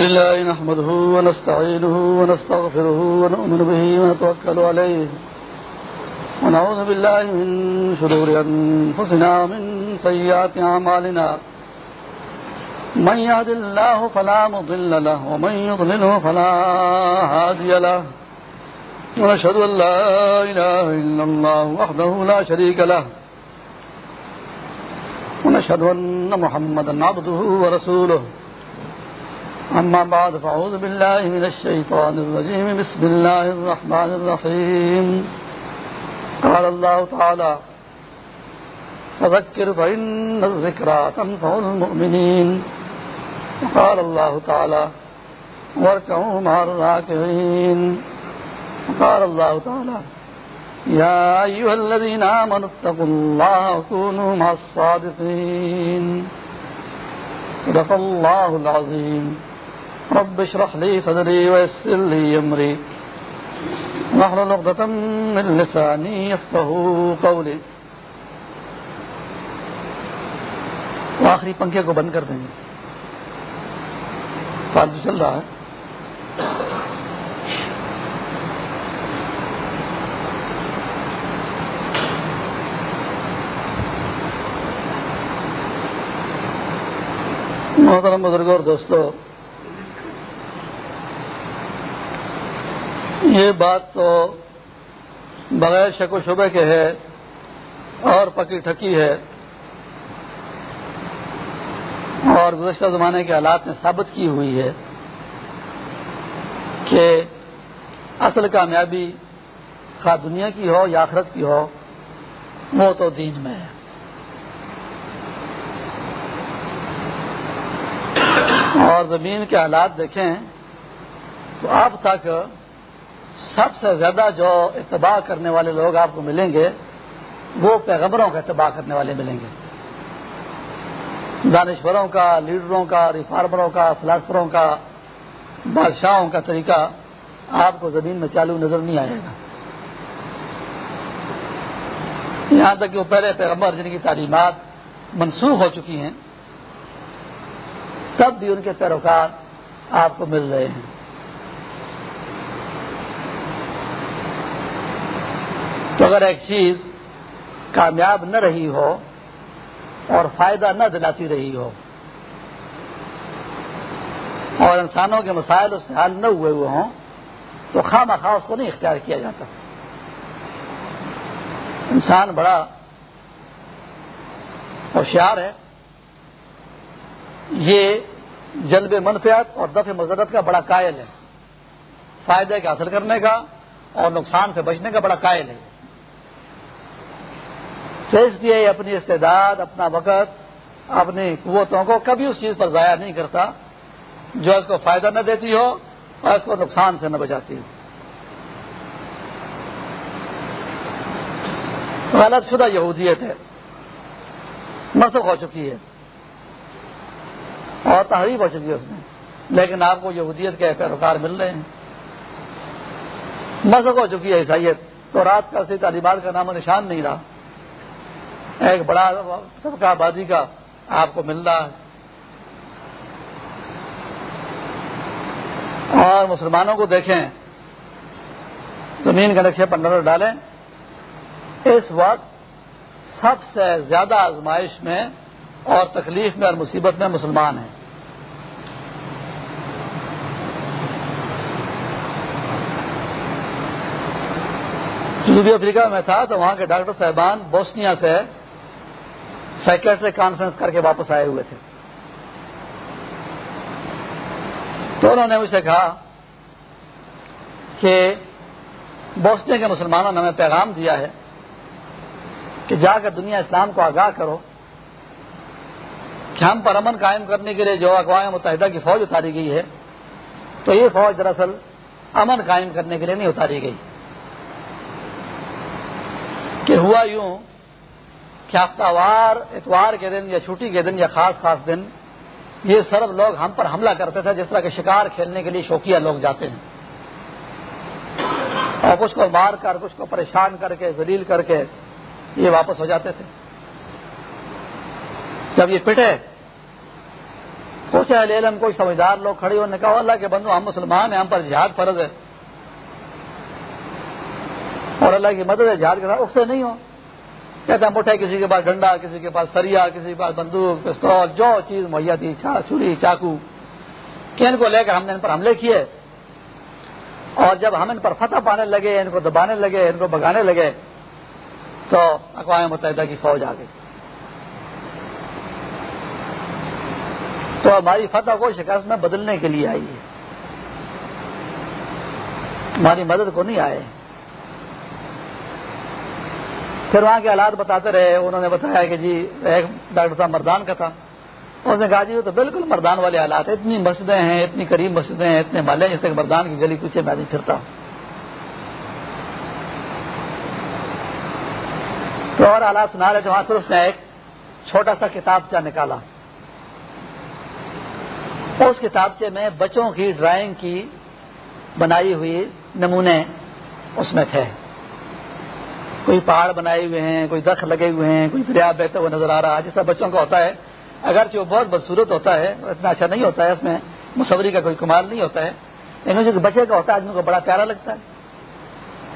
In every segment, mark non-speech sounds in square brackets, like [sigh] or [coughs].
لله نحمده ونستعينه ونستغفره ونؤمن به ونتوكل عليه ونعوذ بالله من شرور أنفسنا ومن سيئات عمالنا من يهد الله فلا مضل له ومن يضلله فلا هادي له ونشهد أن لا إله إلا الله وحده لا شريك له ونشهد أن محمدا عبده ورسوله أما بعد، فأعوذ بالله من الشيطان الرجيم. بسم الله الرحمن الرحيم. قال الله تعالى فذكر فإن الذكرى تنفع المؤمنين. وقال الله تعالى واركعوا مع الراكعين. وقال الله تعالى يا أيها الذين آمنوا اتقوا الله وكونوا مع الصادقين. صدق الله العظيم. رب اشرح لي صدري ويسر لي امري واحلل عقدة من لساني يفقهوا قولي. آخری پنکھے کو بند کر دیں گے. فالتو چل رہا ہے. محترم بزرگ اور دوستو یہ بات تو بغیر شک و شبے کے ہے اور پکی ٹھکی ہے اور گزشتہ زمانے کے حالات نے ثابت کی ہوئی ہے کہ اصل کامیابی خواہ دنیا کی ہو یا آخرت کی ہو وہ تو دین میں ہے۔ اور زمین کے حالات دیکھیں تو اب تک سب سے زیادہ جو اتباع کرنے والے لوگ آپ کو ملیں گے، وہ پیغبروں کا اتباع کرنے والے ملیں گے۔ دانشوروں کا، لیڈروں کا، ریفارمروں کا، فلاسفروں کا، بادشاہوں کا طریقہ آپ کو زمین میں چالو نظر نہیں آئے گا۔ یہاں تک کہ وہ پہلے پیغمبر جن کی تعلیمات منسوخ ہو چکی ہیں، تب بھی ان کے پیروکار آپ کو مل رہے ہیں۔ تو اگر ایک چیز کامیاب نہ رہی ہو اور فائدہ نہ دلاتی رہی ہو اور انسانوں کے مسائل اس سے حل نہ ہوئے ہوئے ہوں، تو خواہ مخواہ اس کو نہیں اختیار کیا جاتا۔ انسان بڑا ہوشیار ہے۔ یہ جلب منفیات اور دفع مذرت کا بڑا قائل ہے۔ فائدے کا حاصل کرنے کا اور نقصان سے بچنے کا بڑا قائل ہے۔ تو اس لیے اپنی استعداد، اپنا وقت، اپنی قوتوں کو کبھی اس چیز پر ضائع نہیں کرتا جو اس کو فائدہ نہ دیتی ہو اور اس کو نقصان سے نہ بچاتی ہو۔ غلط شدہ یہودیت ہے۔ مسخ ہو چکی ہے۔ اور تحریف ہو چکی ہے اس میں۔ لیکن آپ کو یہودیت کے پیروکار مل رہے ہیں۔ مسخ ہو چکی ہے عیسائیت۔ تو رات کا سی تعلیمات کا نام و نشان نہیں رہا۔ ایک بڑا طبقہ آبادی کا آپ کو مل رہا ہے۔ اور مسلمانوں کو دیکھیں، زمین کے نقشے پر نظر ڈالیں۔ اس وقت سب سے زیادہ آزمائش میں اور تکلیف میں اور مصیبت میں مسلمان ہیں۔ جنوبی افریقہ میں تھا تو وہاں کے ڈاکٹر صاحبان بوسنیا سے سائکٹرک کانفرنس کر کے واپس آئے ہوئے تھے۔ تو انہوں نے مجھ سے کہا کہ بوسنیا کے مسلمانوں نے ہمیں پیغام دیا ہے کہ جا کر دنیا اسلام کو آگاہ کرو، کہ ہم پر امن قائم کرنے کے لیے جو اقوام متحدہ کی فوج اتاری گئی ہے، تو یہ فوج دراصل امن قائم کرنے کے لیے نہیں اتاری گئی۔ کہ ہوا یوں کہ ہفتہ وار، اتوار کے دن یا چھٹی کے دن یا خاص خاص دن، یہ سرب لوگ ہم پر حملہ کرتے تھے جس طرح کے شکار کھیلنے کے لیے شوقیہ لوگ جاتے ہیں۔ اور کچھ کو مار کر، کچھ کو پریشان کر کے، ذلیل کر کے یہ واپس ہو جاتے تھے۔ جب یہ پٹے کچھ اہل علم، کوئی سمجھدار لوگ کھڑے ہونے کہا، اللہ کے بندو، ہم مسلمان ہیں، ہم پر جہاد فرض ہے۔ اور اللہ کی مدد ہے، جہاد کے ساتھ، اس سے نہیں ہو۔ کہتے ہیں مٹھے کسی کے پاس ڈنڈا، کسی کے پاس سریا، کسی کے پاس بندوق، پستول، جو چیز مہیا تھی چھری، چاقو۔ کہ ان کو لے کر ہم نے ان پر حملے کیے۔ اور جب ہم ان پر فتح پانے لگے، ان کو دبانے لگے، ان کو بگانے لگے، تو اقوام متحدہ کی فوج آ گئی تو ہماری فتح کو شکست میں بدلنے کے لیے آئی ہے۔ ہماری مدد کو نہیں آئے۔ پھر وہاں کے حالات بتاتے رہے، انہوں نے بتایا کہ جی ایک ڈاکٹر صاحب مردان کا تھا۔ اس نے کہا جی وہ تو بالکل مردان والے حالات اتنی مسجدیں ہیں، اتنی قریب مسجدیں ہیں، اتنے مالے جیسے مردان کی گلی کچھ میں نہیں پھرتا ہوں۔ تو اور حالات سنا رہے تھے وہاں پھر اس نے ایک چھوٹا سا کتاب سے نکالا۔ اس کتابچے میں بچوں کی ڈرائنگ کی بنائی ہوئی نمونے اس میں تھے۔ کوئی پہاڑ بنائے ہوئے ہیں، کوئی درخت لگے ہوئے ہیں، کوئی دریا بہتے ہوئے نظر آ رہا ہے، جیسا بچوں کا ہوتا ہے۔ اگرچہ وہ بہت بدسورت ہوتا ہے، اتنا اچھا نہیں ہوتا ہے، اس میں مصوری کا کوئی کمال نہیں ہوتا ہے، لیکن جو بچے کا ہوتا ہے آدمی کو بڑا پیارا لگتا ہے۔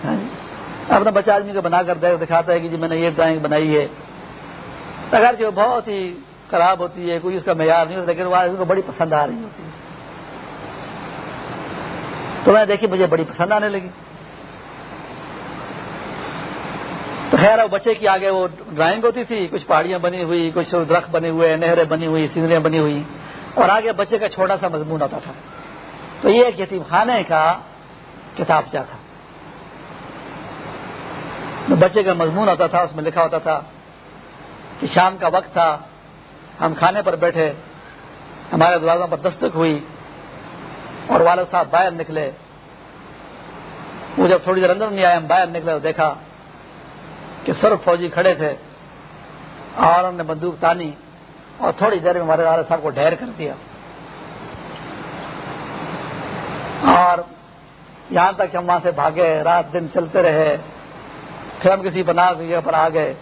ہاں جی۔ اپنا بچہ آدمی کو بنا کر دکھاتا ہے کہ جی میں نے یہ ڈرائنگ بنائی ہے۔ اگرچہ وہ بہت ہی خراب ہوتی ہے، کوئی اس کا معیار نہیں ہوتا، لیکن وہ آدمی کو بڑی پسند آ رہی ہوتی ہے۔ تو میں دیکھی مجھے بڑی پسند آنے لگی۔ تو خیر وہ بچے کی آگے وہ ڈرائنگ ہوتی تھی، کچھ پہاڑیاں بنی ہوئی، کچھ درخت بنے ہوئے، نہریں بنی ہوئی، سینریاں بنی ہوئی، اور آگے بچے کا چھوٹا سا مضمون ہوتا تھا۔ تو یہ ایک یتیم خانے کا کتاب چاہ تھا۔ بچے کا مضمون ہوتا تھا، اس میں لکھا ہوتا تھا کہ شام کا وقت تھا، ہم کھانے پر بیٹھے، ہمارے دروازوں پر دستک ہوئی، اور والد صاحب باہر نکلے۔ وہ جب تھوڑی دیر اندر نہیں آئے، ہم باہر نکلے دیکھا کہ سرف فوجی کھڑے تھے اور انہوں نے بندوق تانی اور تھوڑی دیر میں ہمارے والد صاحب کو ڈھیر کر دیا۔ اور یہاں تک ہم وہاں سے بھاگے، رات دن چلتے رہے، پھر ہم کسی بنا جگہ پر آ گئے۔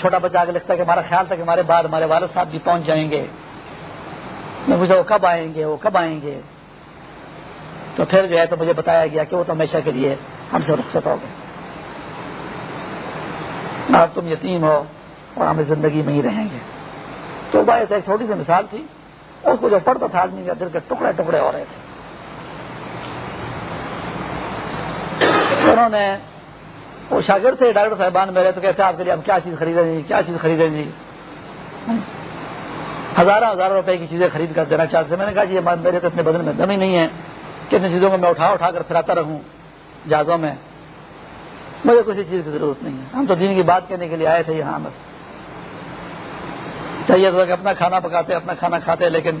چھوٹا بچہ آگے لگتا ہے کہ ہمارا خیال تھا کہ ہمارے بعد ہمارے والد صاحب بھی پہنچ جائیں گے۔ میں پوچھا، وہ کب آئیں گے؟ وہ کب آئیں گے؟ تو پھر جو ہے تو مجھے بتایا گیا کہ وہ تو ہمیشہ کے لیے ہم سے رخصت ہو گئے۔ آپ تم یتیم ہو اور ہمیں زندگی میں ہی رہیں گے۔ تو بھائی ایک چھوٹی سی مثال تھی، اس کو جو پڑھتا تھا آدمی کا دل کے ٹکڑے ٹکڑے ہو رہے تھے۔ انہوں نے وہ شاگرد تھے، ڈاکٹر صاحبان میرے، تو کہتے آپ کے لیے ہم کیا چیز خریدیں گے کیا چیز خریدیں جی؟ گے ہزاروں ہزاروں روپے کی چیزیں خرید کر دینا چاہتے میں نے کہا جی میرے تو اپنے بدن میں دم ہی نہیں ہے۔ کتنی چیزوں کو میں اٹھا اٹھا کر پھراتا رہوں جہازوں میں۔ مجھے کسی چیز کی ضرورت نہیں ہے۔ ہم تو دین کی بات کرنے کے لیے آئے تھے یہاں بس۔ چاہیے تو کہ اپنا کھانا پکاتے، اپنا کھانا کھاتے، لیکن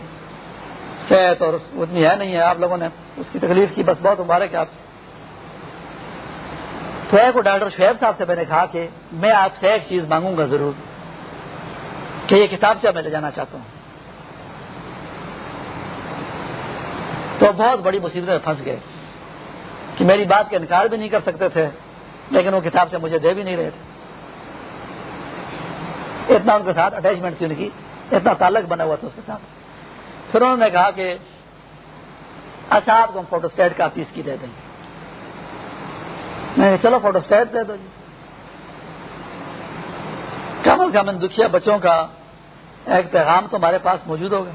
صحت اور اتنی ہے نہیں ہے۔ آپ لوگوں نے اس کی تکلیف کی۔ بس بہت مبارک آپ۔ تو ایک ڈاکٹر شعیب صاحب سے میں نے کہا کہ میں آپ سے ایک چیز مانگوں گا ضرور، کہ یہ کتاب سے میں لے جانا چاہتا ہوں۔ تو بہت بڑی مصیبت میں پھنس گئے کہ میری بات کا انکار بھی نہیں کر سکتے تھے۔ لیکن وہ کتاب سے مجھے دے بھی نہیں رہے تھے۔ اتنا ان کے ساتھ اٹیچمنٹ تھی ان کی، اتنا تعلق بنا ہوا تھا اس کے ساتھ۔ پھر انہوں نے کہا کہ اچھا آپ کو ہم فوٹو اسٹیٹ کا پیس کی دے دیں گے۔ میں چلو فوٹو اسٹیٹ دے دو جی۔ کم از کم ان دکھیا بچوں کا ایک پیغام تو ہمارے پاس موجود ہوگا۔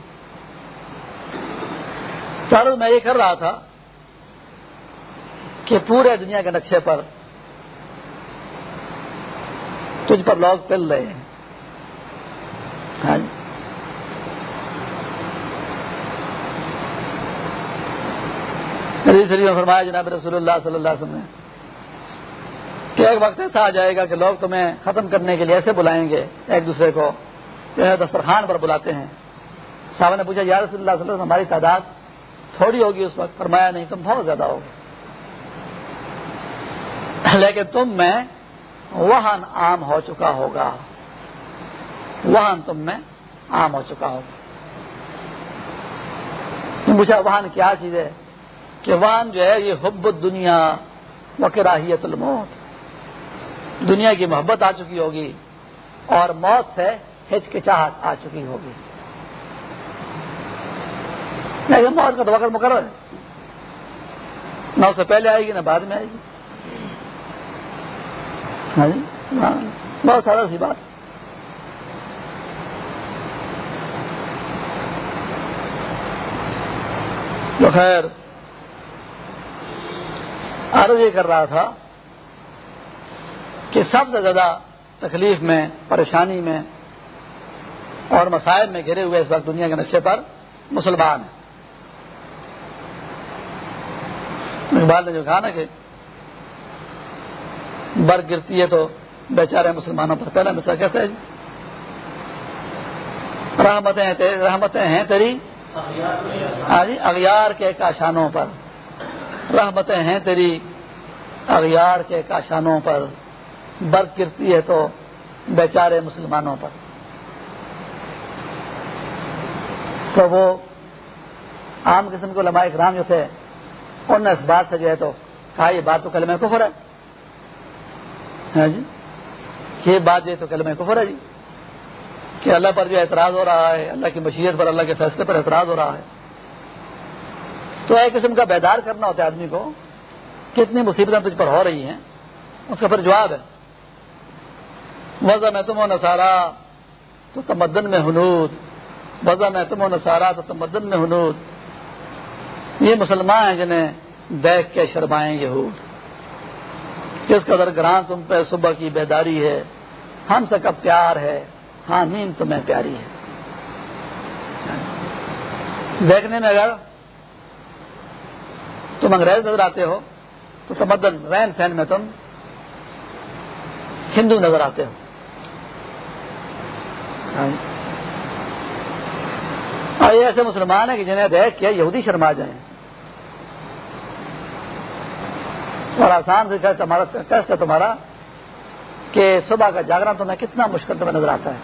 چاروں میں یہ کر رہا تھا کہ پورے دنیا کے نقشے پر تجھ پر لوگ پل رہے ہیں۔ ہاں جی۔ فرمایا، جناب رسول اللہ صلی اللہ علیہ وسلم نے، کہ ایک وقت ایسا آ جائے گا کہ لوگ تمہیں ختم کرنے کے لیے ایسے بلائیں گے، ایک دوسرے کو دسترخوان پر بلاتے ہیں۔ صاحب نے پوچھا، یا رسول اللہ صلی اللہ علیہ وسلم، ہماری تعداد تھوڑی ہوگی اس وقت؟ فرمایا، نہیں، تم بہت زیادہ ہوگی لیکن تم میں وہن عام ہو چکا ہوگا۔ وہن تم میں عام ہو چکا ہوگا۔ تم پوچھا وہن کیا چیز ہے؟ کہ وہن جو ہے یہ حب دنیا وکراہیت الموت۔ دنیا کی محبت آ چکی ہوگی اور موت سے ہچکچاہٹ آ چکی ہوگی۔ موت کا تو وقت مقرر ہے۔ نہ اس سے پہلے آئے گی، نہ بعد میں آئے گی۔ ہاں جی؟ ہاں. بہت سارا سی بات. تو خیر، عرض یہ کر رہا تھا کہ سب سے زیادہ تکلیف میں، پریشانی میں اور مسائل میں گھرے ہوئے اس وقت دنیا کے نقشے پر مسلمان ہیں۔ اقبال نے جو کہا نا کہ برگ گرتی ہے تو بیچارے مسلمانوں پر پہلا مسئلہ کیسے ہے جی رحمتیں رحمتیں ہیں تیری؟ ہاں جی اغیار کے کاشانوں پر۔ رحمتیں ہیں تیری، اغیار کے کاشانوں پر۔ برق گرتی ہے تو بیچارے مسلمانوں پر۔ تو وہ عام قسم کو لمبا اکرام جو تھے انہوں نے اس بات سے جو ہے تو کہا، یہ بات تو کلمہ کفر ہے۔ ہاں جی؟ یہ بات جو ہے تو کلمہ کفر ہے جی۔ کہ اللہ پر جو اعتراض ہو رہا ہے، اللہ کی مشیت پر، اللہ کے فیصلے پر اعتراض ہو رہا ہے۔ تو ایک قسم کا بیدار کرنا ہوتا ہے آدمی کو کتنی مصیبتیں تجھ پر ہو رہی ہیں۔ اس کا پھر جواب ہے۔ وضع میں تم و نسارا تو تمدن میں ہنود وضع میں تم و نسارا تو تمدن میں ہنود یہ مسلمان ہیں جنہیں دیکھ کے شرمائیں یہود۔ کس قدر گران تم پہ صبح کی بیداری ہے، ہم سے کب پیار ہے؟ ہاں نیند تمہیں پیاری ہے۔ دیکھنے میں اگر تم انگریز نظر آتے ہو، تو تمدن رین سین میں تم ہندو نظر آتے ہو۔ اور یہ ایسے مسلمان ہیں کہ جنہیں دیکھ کے یہودی شرما جائیں۔ اور آسان سے ٹیسٹ ہے تمہارا کہ صبح کا جاگرنا تمہیں کتنا مشکل تمہیں نظر آتا ہے۔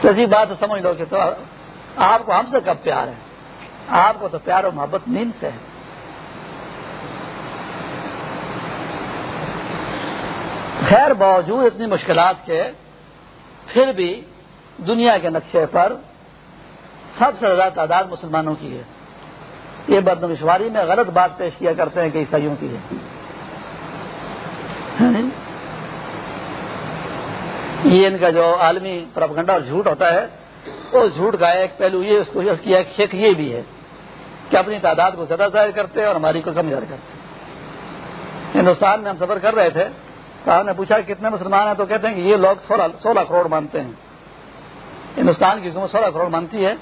تو ایسی بات سمجھ لو کہ تو آپ کو ہم سے کب پیار ہے؟ آپ کو تو پیار و محبت نیند سے ہے۔ خیر باوجود اتنی مشکلات کے پھر بھی دنیا کے نقشے پر سب سے زیادہ تعداد مسلمانوں کی ہے۔ یہ بدمشواری میں غلط بات پیش کیا کرتے ہیں کہ عیسائیوں کی۔ ہے یہ ان کا جو عالمی پرپگنڈا اور جھوٹ ہوتا ہے اس جھوٹ کا ایک پہلو یہ، اس کو اس کی ایک شک یہ بھی ہے کہ اپنی تعداد کو زیادہ ظاہر کرتے اور ہماری کو کم ظاہر کرتے ہندوستان میں ہم سفر کر رہے تھے تو ہم نے پوچھا کہ کتنے مسلمان ہیں؟ تو کہتے ہیں کہ یہ لوگ سولہ سولہ کروڑ مانتے ہیں۔ ہندوستان کی حکومت سولہ کروڑ مانتی ہے۔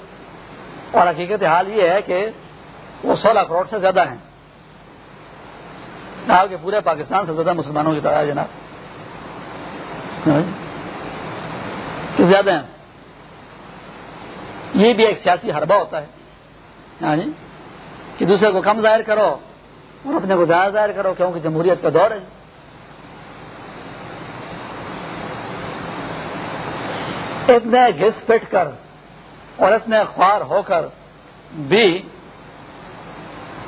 اور حقیقت حال یہ ہے کہ وہ سولہ کروڑ سے زیادہ ہیں۔ کہ پورے پاکستان سے زیادہ مسلمانوں کی تعداد جناب۔ ہاں جی۔ زیادہ ہیں۔ یہ بھی ایک سیاسی حربہ ہوتا ہے۔ ہاں جی۔ کہ دوسرے کو کم ظاہر کرو اور اپنے کو زیادہ ظاہر کرو کیونکہ جمہوریت کا دور ہے۔ اتنے گھس پٹ کر اور اتنے خوار ہو کر بھی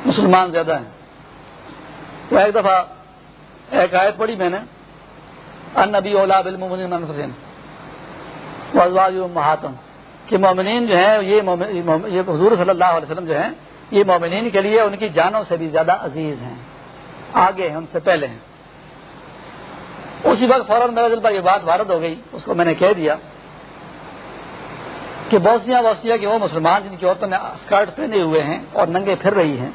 مسلمان زیادہ ہیں۔ تو ایک دفعہ ایک آیت پڑھی میں نے ان نبی اولا بالمن مہاتم کہ مومنین جو ہیں، یہ حضور صلی اللہ علیہ وسلم جو ہیں، یہ مومنین کے لیے ان کی جانوں سے بھی زیادہ عزیز ہیں۔ آگے ہیں، ان سے پہلے ہیں۔ اسی وقت فوراً میرا دل پر یہ بات وارد ہو گئی، اس کو میں نے کہہ دیا کہ بوسنیا ووسنیا کے وہ مسلمان جن کی عورتوں نے اسکرٹ پہنے ہوئے ہیں اور ننگے پھر رہی ہیں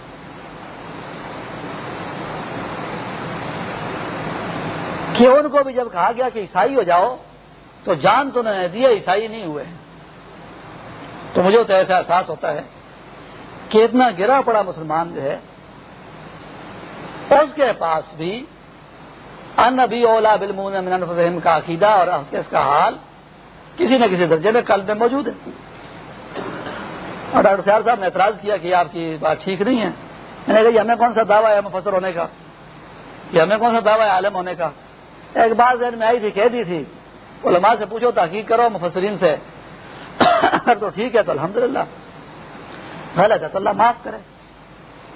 کہ ان کو بھی جب کہا گیا کہ عیسائی ہو جاؤ، تو جان تو نے دیا عیسائی نہیں ہوئے۔ تو مجھے تو ایسا احساس ہوتا ہے کہ اتنا گرا پڑا مسلمان جو ہے، اس کے پاس بھی ان ابھی اولا بلم کا عقیدہ اور اس کا حال کسی نہ کسی درجے میں کل میں موجود ہے۔ اور ڈاکٹر صاحب صاحب نے اعتراض کیا کہ آپ کی بات ٹھیک نہیں ہے۔ میں نے کہا ہمیں کون سا دعویٰ ہے مفسر ہونے کا؟ یہ ہمیں کون سا دعویٰ ہے عالم ہونے کا؟ ایک بات ذہن میں آئی تھی، کہہ دی تھی، علماء سے پوچھو، تحقیق کرو، مفسرین سے۔ [coughs] تو ٹھیک ہے، تو الحمد للہ غلط ہے تو اللہ معاف کرے۔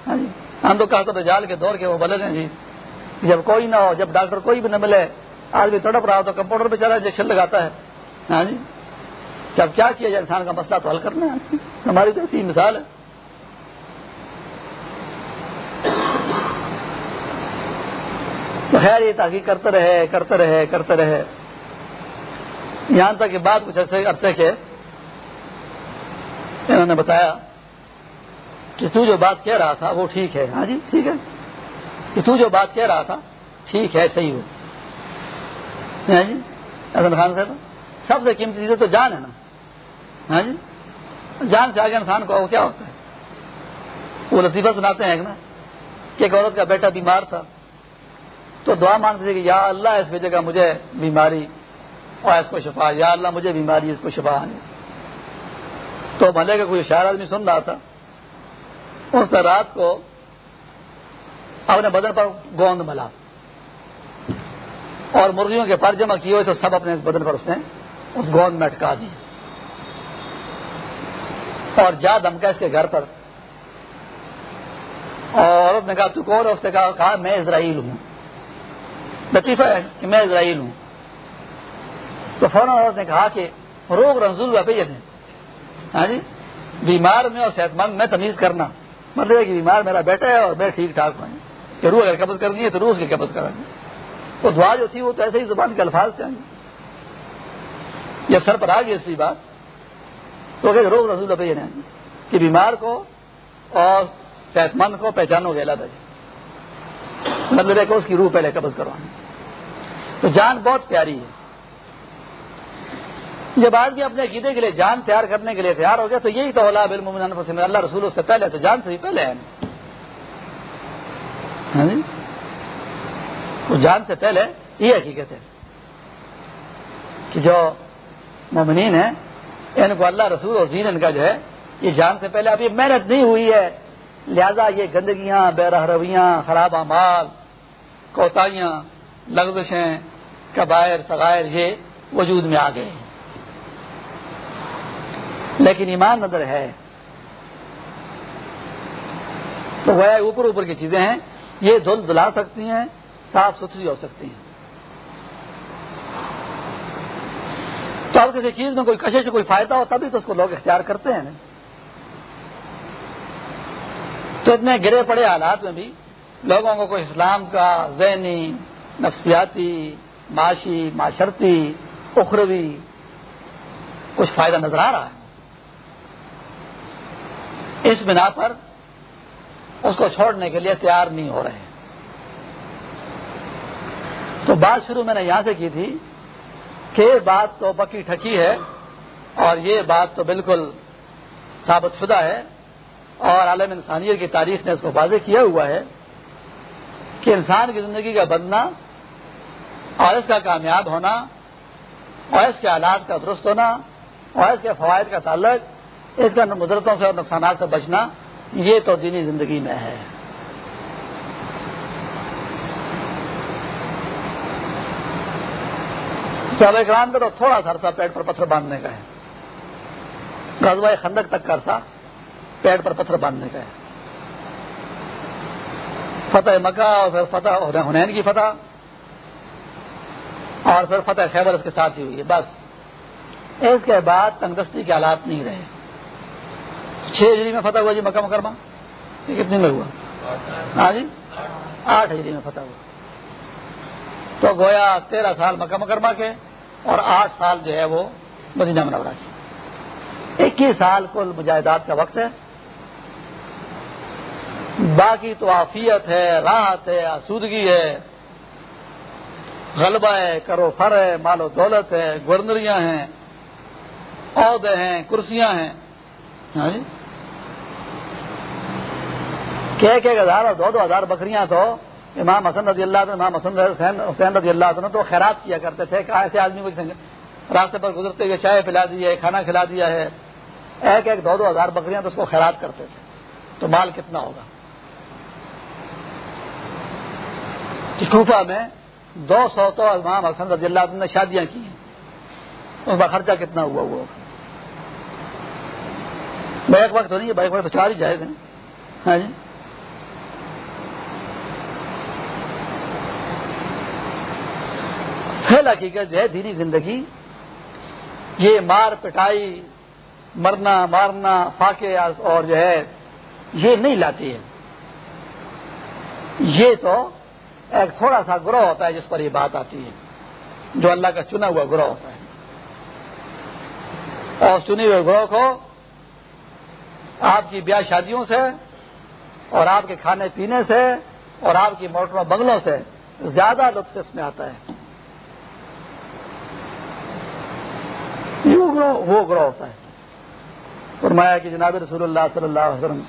ہاں جی۔ ہم تو کہا تو رجال کے دور کے وہ بلد ہیں جی۔ جب کوئی نہ ہو، جب ڈاکٹر کوئی بھی نہ ملے، آدمی تڑپ رہا ہو تو کمپاؤڈر پہ چلا انجیکشن لگاتا ہے۔ ہاں جی۔ کہ اب کیا کیا جائے؟ انسان کا مسئلہ تو حل کرنا ہے۔ ہماری تو ایسی مثال ہے۔ تو خیر یہ تحقیق کرتے رہے کرتے رہے کرتے رہے۔ یہاں تک کہ بات کچھ ایسے عرصے کے انہوں نے بتایا کہ تو جو بات کہہ رہا تھا وہ ٹھیک ہے۔ ہاں جی ٹھیک ہے۔ کہ تو جو بات کہہ رہا تھا ٹھیک ہے، صحیح ہو ہاں جی حسن خان صاحب، سب سے قیمتی چیزیں تو جان ہے نا۔ ہاں جی جان سے آگے انسان کو کیا ہوتا ہے؟ وہ لطیفہ سناتے ہیں نا کہ ایک عورت کا بیٹا بیمار تھا۔ تو دعا مانگتے تھے کہ یا اللہ اس وجہ کا مجھے بیماری اور اس کو شفا، یا اللہ مجھے بیماری، اس کو شفا آنے۔ تو بھلے کا کوئی شاعر آدمی سن رہا تھا، اس نے رات کو اپنے بدن پر گوند ملا اور مرغیوں کے پر جمع کیے ہوئے تو سب اپنے بدن پر اس نے اس گوند میں اٹکا دی اور جا دمکا اس کے گھر پر۔ اور اس نے کہا، تو کون اس نے کہا، میں اسرائیل ہوں۔ لطیفہ ہے کہ میں اسرائیل ہوں۔ تو فوراً نے کہا کہ روگ رنزول واپس دیں ہاں جی؟ بیمار میں اور صحت مند میں تمیز کرنا۔ مطلب ہے کہ بیمار میرا بیٹا ہے اور میں ٹھیک ٹھاک ہوں۔ کہ روح اگر قبض کرنی ہے تو روح کی قبض کریں گے تو دعا جو تھی وہ تو ایسے ہی زبان کے الفاظ سے آئیں یا سر پر آ گئی اسی بات۔ تو کہ روگ رسول بھائی کہ بیمار کو اور صحت مند کو پہچانو گے اللہ مطلب ہے کہ اس کی روح پہلے قبض کروانی۔ تو جان بہت پیاری ہے۔ جب آدمی اپنے عقیدے کے لیے جان تیار کرنے کے لیے تیار ہو گیا تو یہی تو اولا بالمن اللہ رسول اس سے پہلے تو جان سے ہی پہلے ہے۔ ہاں جی؟ جان سے پہلے یہ حقیقت ہے کہ جو مومنین ہیں، ان کو اللہ رسول اور زین ان کا جو ہے، یہ جان سے پہلے اب یہ محنت نہیں ہوئی ہے۔ لہذا یہ گندگیاں، بے رویاں خراب امال کوتاہیاں لغزشیں کبائر سغائر یہ وجود میں آ گئے لیکن ایمان نظر ہے۔ تو وہ اوپر اوپر کی چیزیں ہیں، یہ دھل دلا سکتی ہیں، صاف ستھری ہو سکتی ہیں۔ تو اب کسی چیز میں کوئی کشش سے کوئی فائدہ ہو، تبھی تو اس کو لوگ اختیار کرتے ہیں۔ تو اتنے گرے پڑے حالات میں بھی لوگوں کو کوئی اسلام کا ذہنی نفسیاتی، معاشی، معاشرتی، اخروی، کچھ فائدہ نظر آ رہا ہے۔ اس بنا پر اس کو چھوڑنے کے لیے تیار نہیں ہو رہے۔ تو بات شروع میں نے یہاں سے کی تھی کہ یہ بات تو بکی ٹھکی ہے اور یہ بات تو بالکل ثابت شدہ ہے اور عالم انسانیت کی تاریخ نے اس کو واضح کیا ہوا ہے کہ انسان کی زندگی کا بننا اور اس کا کامیاب ہونا، اور اس کے حالات کا درست ہونا، اور اس کے فوائد کا تعلق، اس کا مدرتوں سے اور نقصانات سے بچنا، یہ تو دینی زندگی میں ہے۔ صحابہ کرام کا تو تھوڑا سا عرصہ پیٹ پر پتھر باندھنے کا ہے۔ غزوہ خندق تک کا عرصہ پیٹ پر پتھر باندھنے کا ہے۔ فتح مکہ اور پھر فتح ہنین کی فتح۔ اور پھر فتح خیبر اس کے ساتھ ہی ہوئی ہے، بس۔ اس کے بعد تنگستی کے حالات نہیں رہے۔ چھ ہجری میں فتح ہوا جی مکہ مکرمہ؟ یہ کتنے میں ہوا؟ ہاں جی؟ آٹھ ہجری میں فتح ہوا۔ تو گویا تیرہ سال مکہ مکرمہ کے اور آٹھ سال جو ہے وہ مدینہ منورہ کی اکیس سال کل مجاہدات کا وقت ہے۔ باقی تو آفیت ہے، راحت ہے، آسودگی ہے۔ غلبہ ہے کرو فر ہے، مال و دولت ہے، گورنریاں ہیں، عہدے ہیں، کرسیاں ہیں۔ ہاں جی؟ کہ ایک ایک ہزار اور دو دو ہزار بکریاں تو امام حسن رضی اللہ عنہ، امام حسن حسین رضی اللہ عنہ تو خیرات کیا کرتے تھے کہ ایسے آدمی کو راستے پر گزرتے ہوئے چائے پلا دی ہے، کھانا کھلا دیا ہے۔ ایک ایک دو دو ہزار بکریاں تو اس کو خیرات کرتے تھے۔ تو مال کتنا ہوگا؟ کوفہ میں دو سو تو امام حسن رضی اللہ عنہ نے شادیاں کی ہیں۔ اس کا خرچہ کتنا ہوا ہوا بیک وقت تو نہیں ہے، بیک وقت تو چار ہی جائز ہیں۔ ہاں جی۔ حقیقت جو ہے، دینی زندگی، یہ مار پٹائی، مرنا، مارنا، فاقے اور جو ہے، یہ نہیں لاتی ہے۔ یہ تو ایک تھوڑا سا گروہ ہوتا ہے جس پر یہ بات آتی ہے، جو اللہ کا چنا ہوا گروہ ہوتا ہے۔ اور چنے ہوئے گروہ کو آپ کی بیاہ شادیوں سے اور آپ کے کھانے پینے سے اور آپ کی موٹروں، بنگلوں سے زیادہ لطف اس میں آتا ہے۔ وہ گروہ وہ گروہ ہوتا ہے۔ فرمایا کہ جناب رسول اللہ صلی اللہ علیہ وسلم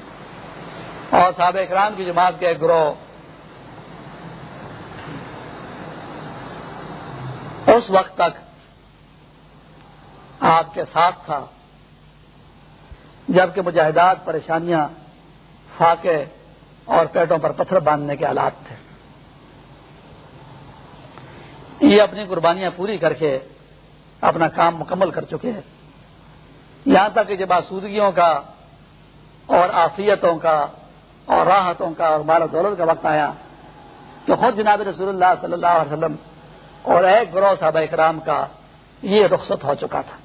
اور صحابہ اکرام کی جماعت کے گروہ اس وقت تک آپ کے ساتھ تھا، جبکہ مجاہدات پریشانیاں فاقے اور پیٹوں پر پتھر باندھنے کے حالات تھے۔ یہ اپنی قربانیاں پوری کر کے اپنا کام مکمل کر چکے ہیں۔ یہاں تک کہ جب آسودگیوں کا اور آفیتوں کا اور راحتوں کا اور مال و دولت کا وقت آیا تو خود جناب رسول اللہ صلی اللہ علیہ وسلم اور ایک گروہ صاحب اکرام کا یہ رخصت ہو چکا تھا۔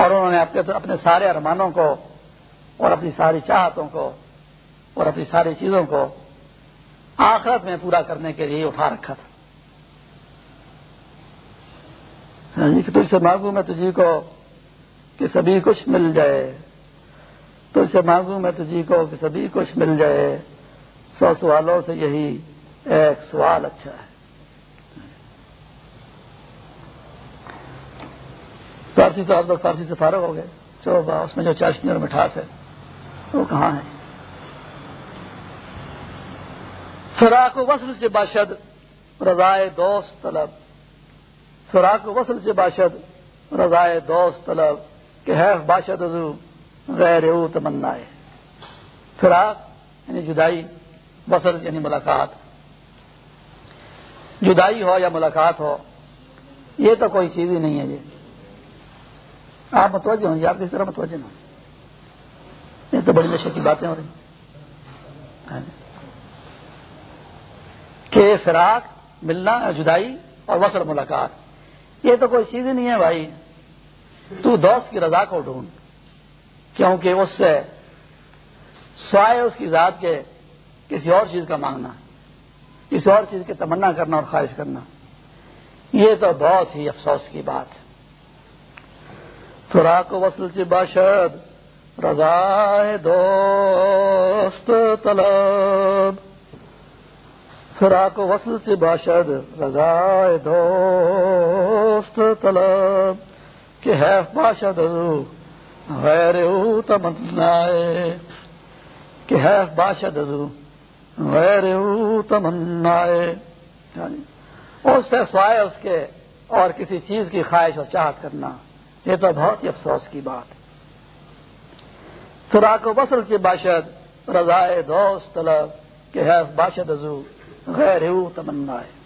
اور انہوں نے اپنے اپنے سارے ارمانوں کو اور اپنی ساری چاہتوں کو اور اپنی ساری چیزوں کو آخرت میں پورا کرنے کے لیے اٹھا رکھا تھا۔ ہاں جی، تجھ سے مانگوں میں تجھی کو کہ سبھی کچھ مل جائے۔ تجھ سے مانگوں میں تجھی کو کہ سبھی کچھ مل جائے۔ سو سوالوں سے یہی ایک سوال اچھا ہے۔ فارسی تو آپ لوگ فارسی سے فارغ ہو گئے۔ چلو اس میں جو چاشنی اور مٹھاس ہے، وہ کہاں ہے؟ فراق و وصل سے باشد، رضائے دوست طلب۔ فراق و وصل سے باشد، رضائے دوست طلب۔ کہ ہے باشد غیر او تمنا فراق یعنی جدائی، وصل یعنی ملاقات۔ جدائی ہو یا ملاقات ہو، یہ تو کوئی چیز ہی نہیں ہے یہ آپ متوجہ ہوں گے آپ کس طرح متوجہ نہ یہ تو بڑی نشے کی باتیں ہو رہی ہاں جی۔ کہ فراق، ملنا، جدائی اور وصل ملاقات، یہ تو کوئی چیز ہی نہیں ہے بھائی۔ تو دوست کی رضا کو ڈھونڈ، کیونکہ اس سے سوائے اس کی ذات کے کسی اور چیز کا مانگنا۔ کسی اور چیز کی تمنا کرنا اور خواہش کرنا۔ یہ تو بہت ہی افسوس کی بات۔ ہے فراق وصل سے باشد رضا دوست طلب۔ فراق و وصل سے باشد رضا دوست طلب۔ کہ ہے باشد غیر تمنا کہ ہے باشد غیر تمنا یعنی اس سے سوائے اس کے اور کسی چیز کی خواہش اور چاہت کرنا، یہ تو بہت ہی افسوس کی بات۔ ہے فراق و وصل سے باشد، رضائے دوست طلب کہ ہے باشد ازو غیر تمنا ہے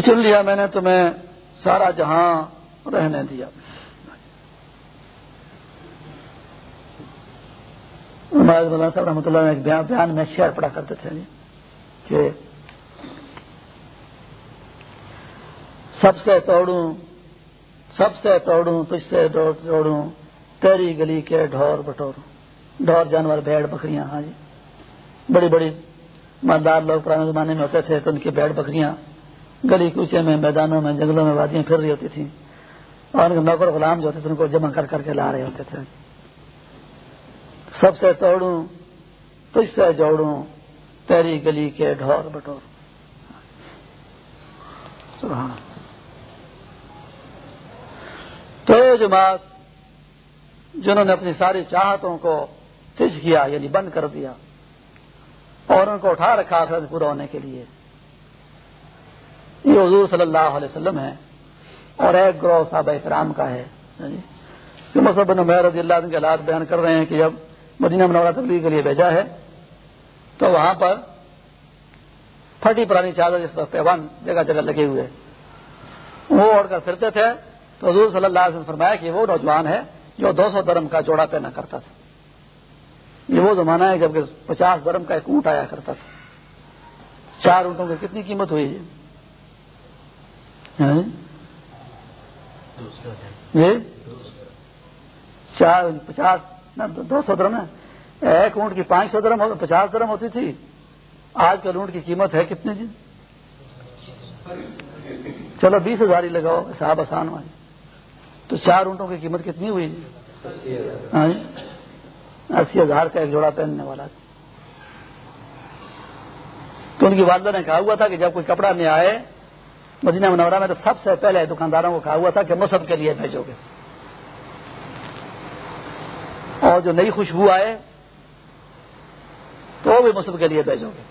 چن لیا میں نے، تمہیں سارا جہاں رہنے دیا۔ صاحب رحمۃ اللہ نے ایک بیان میں شعر پڑا کرتے تھے۔ کہ سب سے توڑوں سب سے توڑوں، تجھ سے جوڑوں تیری گلی کے ڈھور بٹور ڈھور جانور بھیڑ بکریاں ہاں جی۔ بڑی بڑی مالدار لوگ پرانے زمانے میں ہوتے تھے تو ان کی بھیڑ بکریاں گلی کوچے میں، میدانوں میں، جنگلوں میں وادیاں پھر رہی ہوتی تھیں۔ اور ان کے نوکر غلام جو ہوتے تھے، ان کو جمع کر کر کے لا رہے ہوتے تھے۔ سب سے توڑوں، تجھ سے جوڑوں، تیری گلی کے ڈھور بٹور تو یہ جماعت جنہوں نے اپنی ساری چاہتوں کو تج کیا یعنی بند کر دیا، اور ان کو اٹھا رکھا خرچ پورا ہونے کے لیے۔ یہ حضور صلی اللہ علیہ وسلم ہے اور ایک گروہ صاحب احترام کا ہے۔ یعنی جو مصحب رضی اللہ عنہ کے حالات بیان کر رہے ہیں کہ جب مدینہ منورہ تبلیغ کے لیے بھیجا ہے تو وہاں پر پھٹی پرانی چادر جس پر پیوان جگہ جگہ لگے ہوئے وہ اوڑھ کر پھرتے تھے۔ تو حضور صلی اللہ علیہ وسلم فرمایا کہ وہ نوجوان ہے جو دو سو درم کا جوڑا پہنا کرتا تھا۔ یہ وہ زمانہ ہے جبکہ پچاس درم کا ایک اونٹ آیا کرتا تھا۔ چار اونٹوں کی کتنی قیمت ہوئی؟ جی چار پچاس دو سو درم ہے۔ ایک اونٹ کی پانچ سو درم پچاس درم ہوتی تھی۔ آج کل اونٹ کی قیمت ہے کتنی جی؟ چلو بیس ہزار ہی لگاؤ صاحب آسان والی جی۔ تو چار اونٹوں کی قیمت کتنی ہوئی جی؟ ہاں جی۔ اسی ہزار کا ایک جوڑا پہننے والا تھا۔ تو ان کی والدہ نے کہا ہوا تھا کہ جب کوئی کپڑا نہیں آئے، مدینہ منورہ میں تو سب سے پہلے دکانداروں کو کہا ہوا تھا کہ مصحف کے لیے بھیجو گے۔ اور جو نئی خوشبو آئے، تو وہ بھی مصحف کے لیے بھیجو گے۔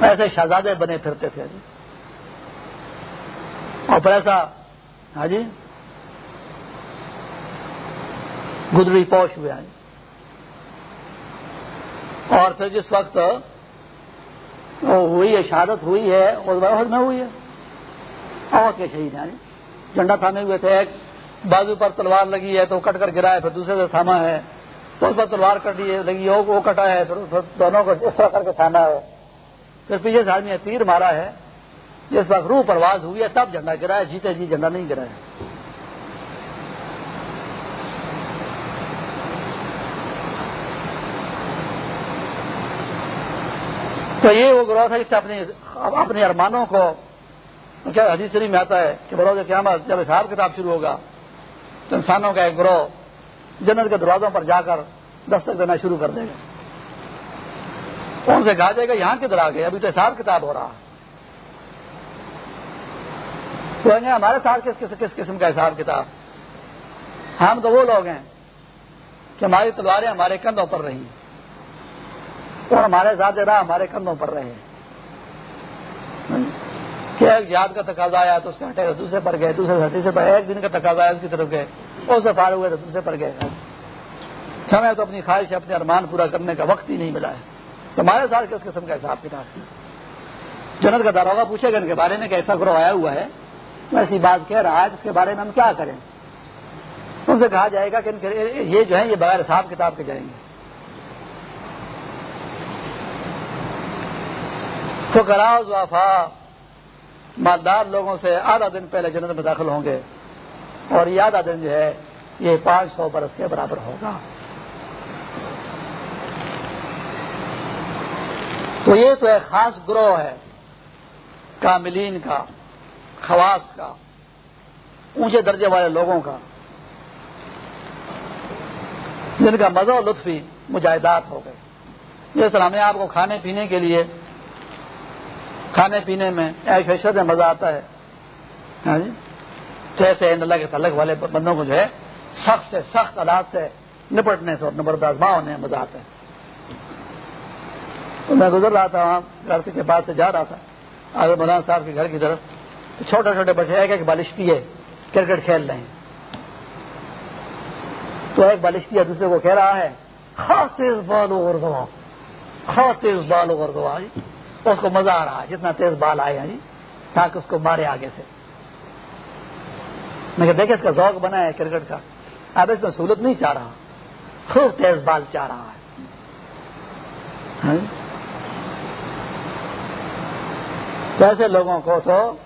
ایسے شہزادے بنے پھرتے تھے۔ جی اور پھر ایسا ہاں جی گدری پوش ہوئے۔ ہیں اور پھر جس وقت وہ ہوئی ہے، شہادت ہوئی ہے، اس میں ہوئی ہے۔ اور کے شہید ہیں؟ جھنڈا تھامے ہوئے تھے۔ ایک بازو پر تلوار لگی ہے تو کٹ کر گرا ہے، پھر دوسرے سے تھاما ہے۔ تو اس پر تلوار کٹی ہے، لگی وہ کٹا ہے، پھر دونوں کو اس طرح کر کے تھاما ہے۔ پھر پیچھے سے آدمی نے تیر مارا ہے۔ جس وقت روح پرواز ہوئی ہے، تب جھنڈا گرا ہے، جیتے جی جھنڈا نہیں گرا ہے۔ تو یہ وہ گروہ تھا جس سے اپنی اپنے ارمانوں کو کیا حدیث شریف میں آتا ہے کہ بروز قیامت جب حساب کتاب شروع ہوگا تو انسانوں کا ایک گروہ جنت کے دروازوں پر جا کر دستک دینا شروع کر دے گا۔ ان سے کہا جائے گا؟ یہاں کدھر آ گئے ابھی تو حساب کتاب ہو رہا۔ تو یعنی ہمارے ساتھ کس کس قسم کا حساب کتاب؟ ہم تو وہ لوگ ہیں کہ ہماری تلواریں ہمارے کندھوں پر رہی اور ہمارے ساتھ راہ ہمارے کندھوں پر رہے کیا ایک یاد کا تقاضا آیا تو اس سے ہٹے تو دوسرے پر گئے، دوسرے ہٹے سے پر ایک دن کا تقاضا آیا اس کی طرف گئے اس سے پار ہوئے تو دوسرے پر گئے۔ ہمیں تو اپنی خواہش، اپنے ارمان پورا کرنے کا وقت ہی نہیں ملا ہے۔ تو ہمارے ساتھ کس قسم کا حساب کتاب جنت کا داروگا پوچھے گا ان کے بارے میں کہ ایسا گروہ آیا ہوا ہے۔ ایسی بات کہہ رہا ہے، اس کے بارے میں ہم کیا کریں؟ ان سے کہا جائے گا کہ یہ جو ہے یہ بغیر حساب کتاب کے جائیں گے۔ فکرا مالدار لوگوں سے آدھا دن پہلے جنت میں داخل ہوں گے اور یہ آدھا دن جو ہے یہ پانچ سو برس کے برابر ہوگا۔ تو یہ تو ایک خاص گروہ ہے، کاملین کا، خواص کا، اونچے درجے والے لوگوں کا، جن کا مزہ و لطفی مجاہدات ہو گئے۔ جس طرح ہمیں آپ کو کھانے پینے کے لیے کھانے پینے میں ایک حیثیت میں مزہ آتا ہے۔ ہاں جی؟ جیسے اللہ کے تعلق والے بندوں کو جو ہے سخت سے سخت آلات سے نپٹنے سے نمبرداز ماں ہونے میں مزہ آتا ہے۔ تو میں گزر رہا تھا وہاں گھر کے بعد سے جا رہا تھا۔ آگے مولانا صاحب کے گھر کی طرف چھوٹے چھوٹے بچے، ایک ایک بالشتی ہے کرکٹ کھیل رہے ہیں۔ تو ایک بالشتی ہے دوسرے کو کہہ رہا ہے، خاص تیز بال اور خاص تیز بال اور جی اس کو مزہ آ رہا ہے، جتنا تیز بال آئے ہیں جی تاکہ اس کو مارے آگے سے۔ میں دیکھے اس کا ذوق بنا ہے کرکٹ کا۔ اب اس میں سہولت نہیں چاہ رہا۔ خوب تیز بال چاہ رہا ہے۔ تو ایسے لوگوں کو تو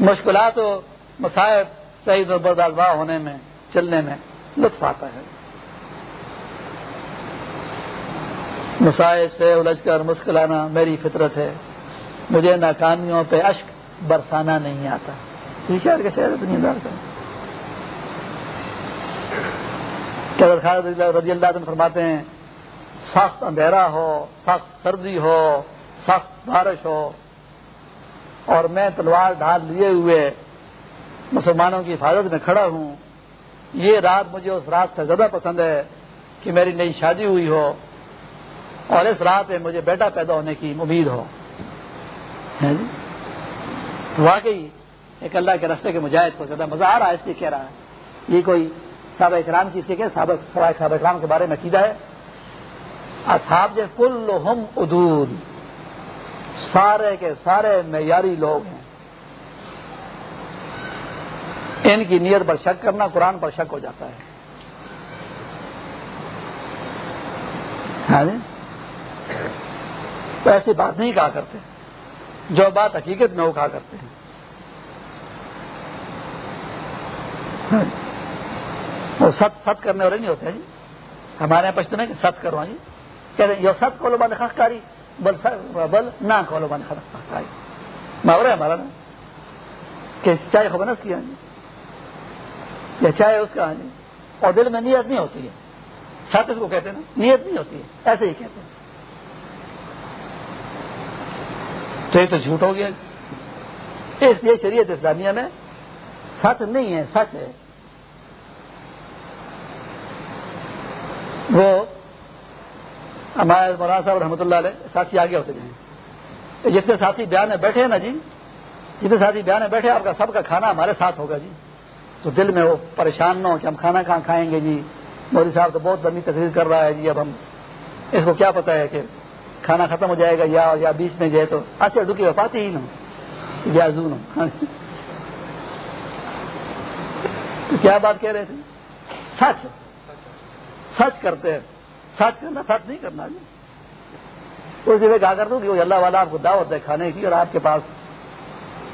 مشکلات و مسائب صحیح زبردست ہونے میں، چلنے میں لطف آتا ہے۔ مسائل سے الجھ کر مسکلانا میری فطرت ہے۔ مجھے ناکامیوں پہ اشک برسانا نہیں آتا۔ شہر کے شہر دار کا رضی اللہ عنہ فرماتے ہیں، سخت اندھیرا ہو، سخت سردی ہو، سخت بارش ہو۔ اور میں تلوار ڈھال لیے ہوئے مسلمانوں کی حفاظت میں کھڑا ہوں۔ یہ رات مجھے اس رات سے زیادہ پسند ہے کہ میری نئی شادی ہوئی ہو۔ اور اس رات میں مجھے بیٹا پیدا ہونے کی امید ہو۔ ہاں جی؟ واقعی ایک اللہ کے رستے کے مجاہد کو زیادہ مزہ آ رہا ہے، اس لیے کہہ رہا ہے۔ یہ کوئی صحابہ اکرام کی سیکھے سوائے صحابہ اکرام کے بارے میں عقیدہ ہے۔ اصحاب جو کل ہم سارے کے سارے معیاری لوگ ہیں۔ ان کی نیت پر شک کرنا، قرآن پر شک ہو جاتا ہے۔ ہاں جی؟ ہاں جی؟ تو ایسی بات نہیں کہا کرتے۔ جو بات حقیقت میں وہ کہا کرتے ہیں۔ وہ ست ست کرنے والے نہیں ہوتے جی۔ ہمارے یہاں پشتو میں ست کروا جی۔ کہتے ہیں یہ ست کولو بند خاص بل بل نہ کولو بند خاص کاری ہے ہمارا نا۔ کہ چائے خبرس کیا جی۔ یا چائے اس کا جی۔ اور دل میں نیت نہیں ہوتی ہے۔ سات اس کو کہتے ہیں نا، نیت نہیں ہوتی ہے۔ ایسے ہی کہتے ہیں۔ تو یہ تو جھوٹ ہو گیا جی۔ اس لیے شریعت اسلامیہ میں سچ نہیں ہے، سچ ہے۔ وہ ہمارے مولانا صاحب رحمۃ اللہ علیہ ساتھی آگے ہوتے جائیں جتنے ساتھی بیان میں بیٹھے ہیں نا جی جتنے ساتھی بیان میں بیٹھے آپ کا سب کا کھانا ہمارے ساتھ ہوگا جی۔ تو دل میں وہ پریشان نہ ہو کہ ہم کھانا کہاں کھائیں گے جی۔ مودی صاحب تو بہت لمبی تقریر کر رہا ہے جی اب ہم اس کو کیا پتا ہے کہ کھانا ختم ہو جائے گا یا یا بیچ میں جائے تو اچھا ڈکی وفاتی ہی نہ یا زون ہاں جی۔ کیا بات کہہ رہے تھے؟ سچ۔ سچ کرتے ہیں۔ سچ کرنا، سچ نہیں کرنا جی۔ اس جگہ کہا کر دوں کہ اللہ والا آپ کو دعوت ہے کھانے کی اور آپ کے پاس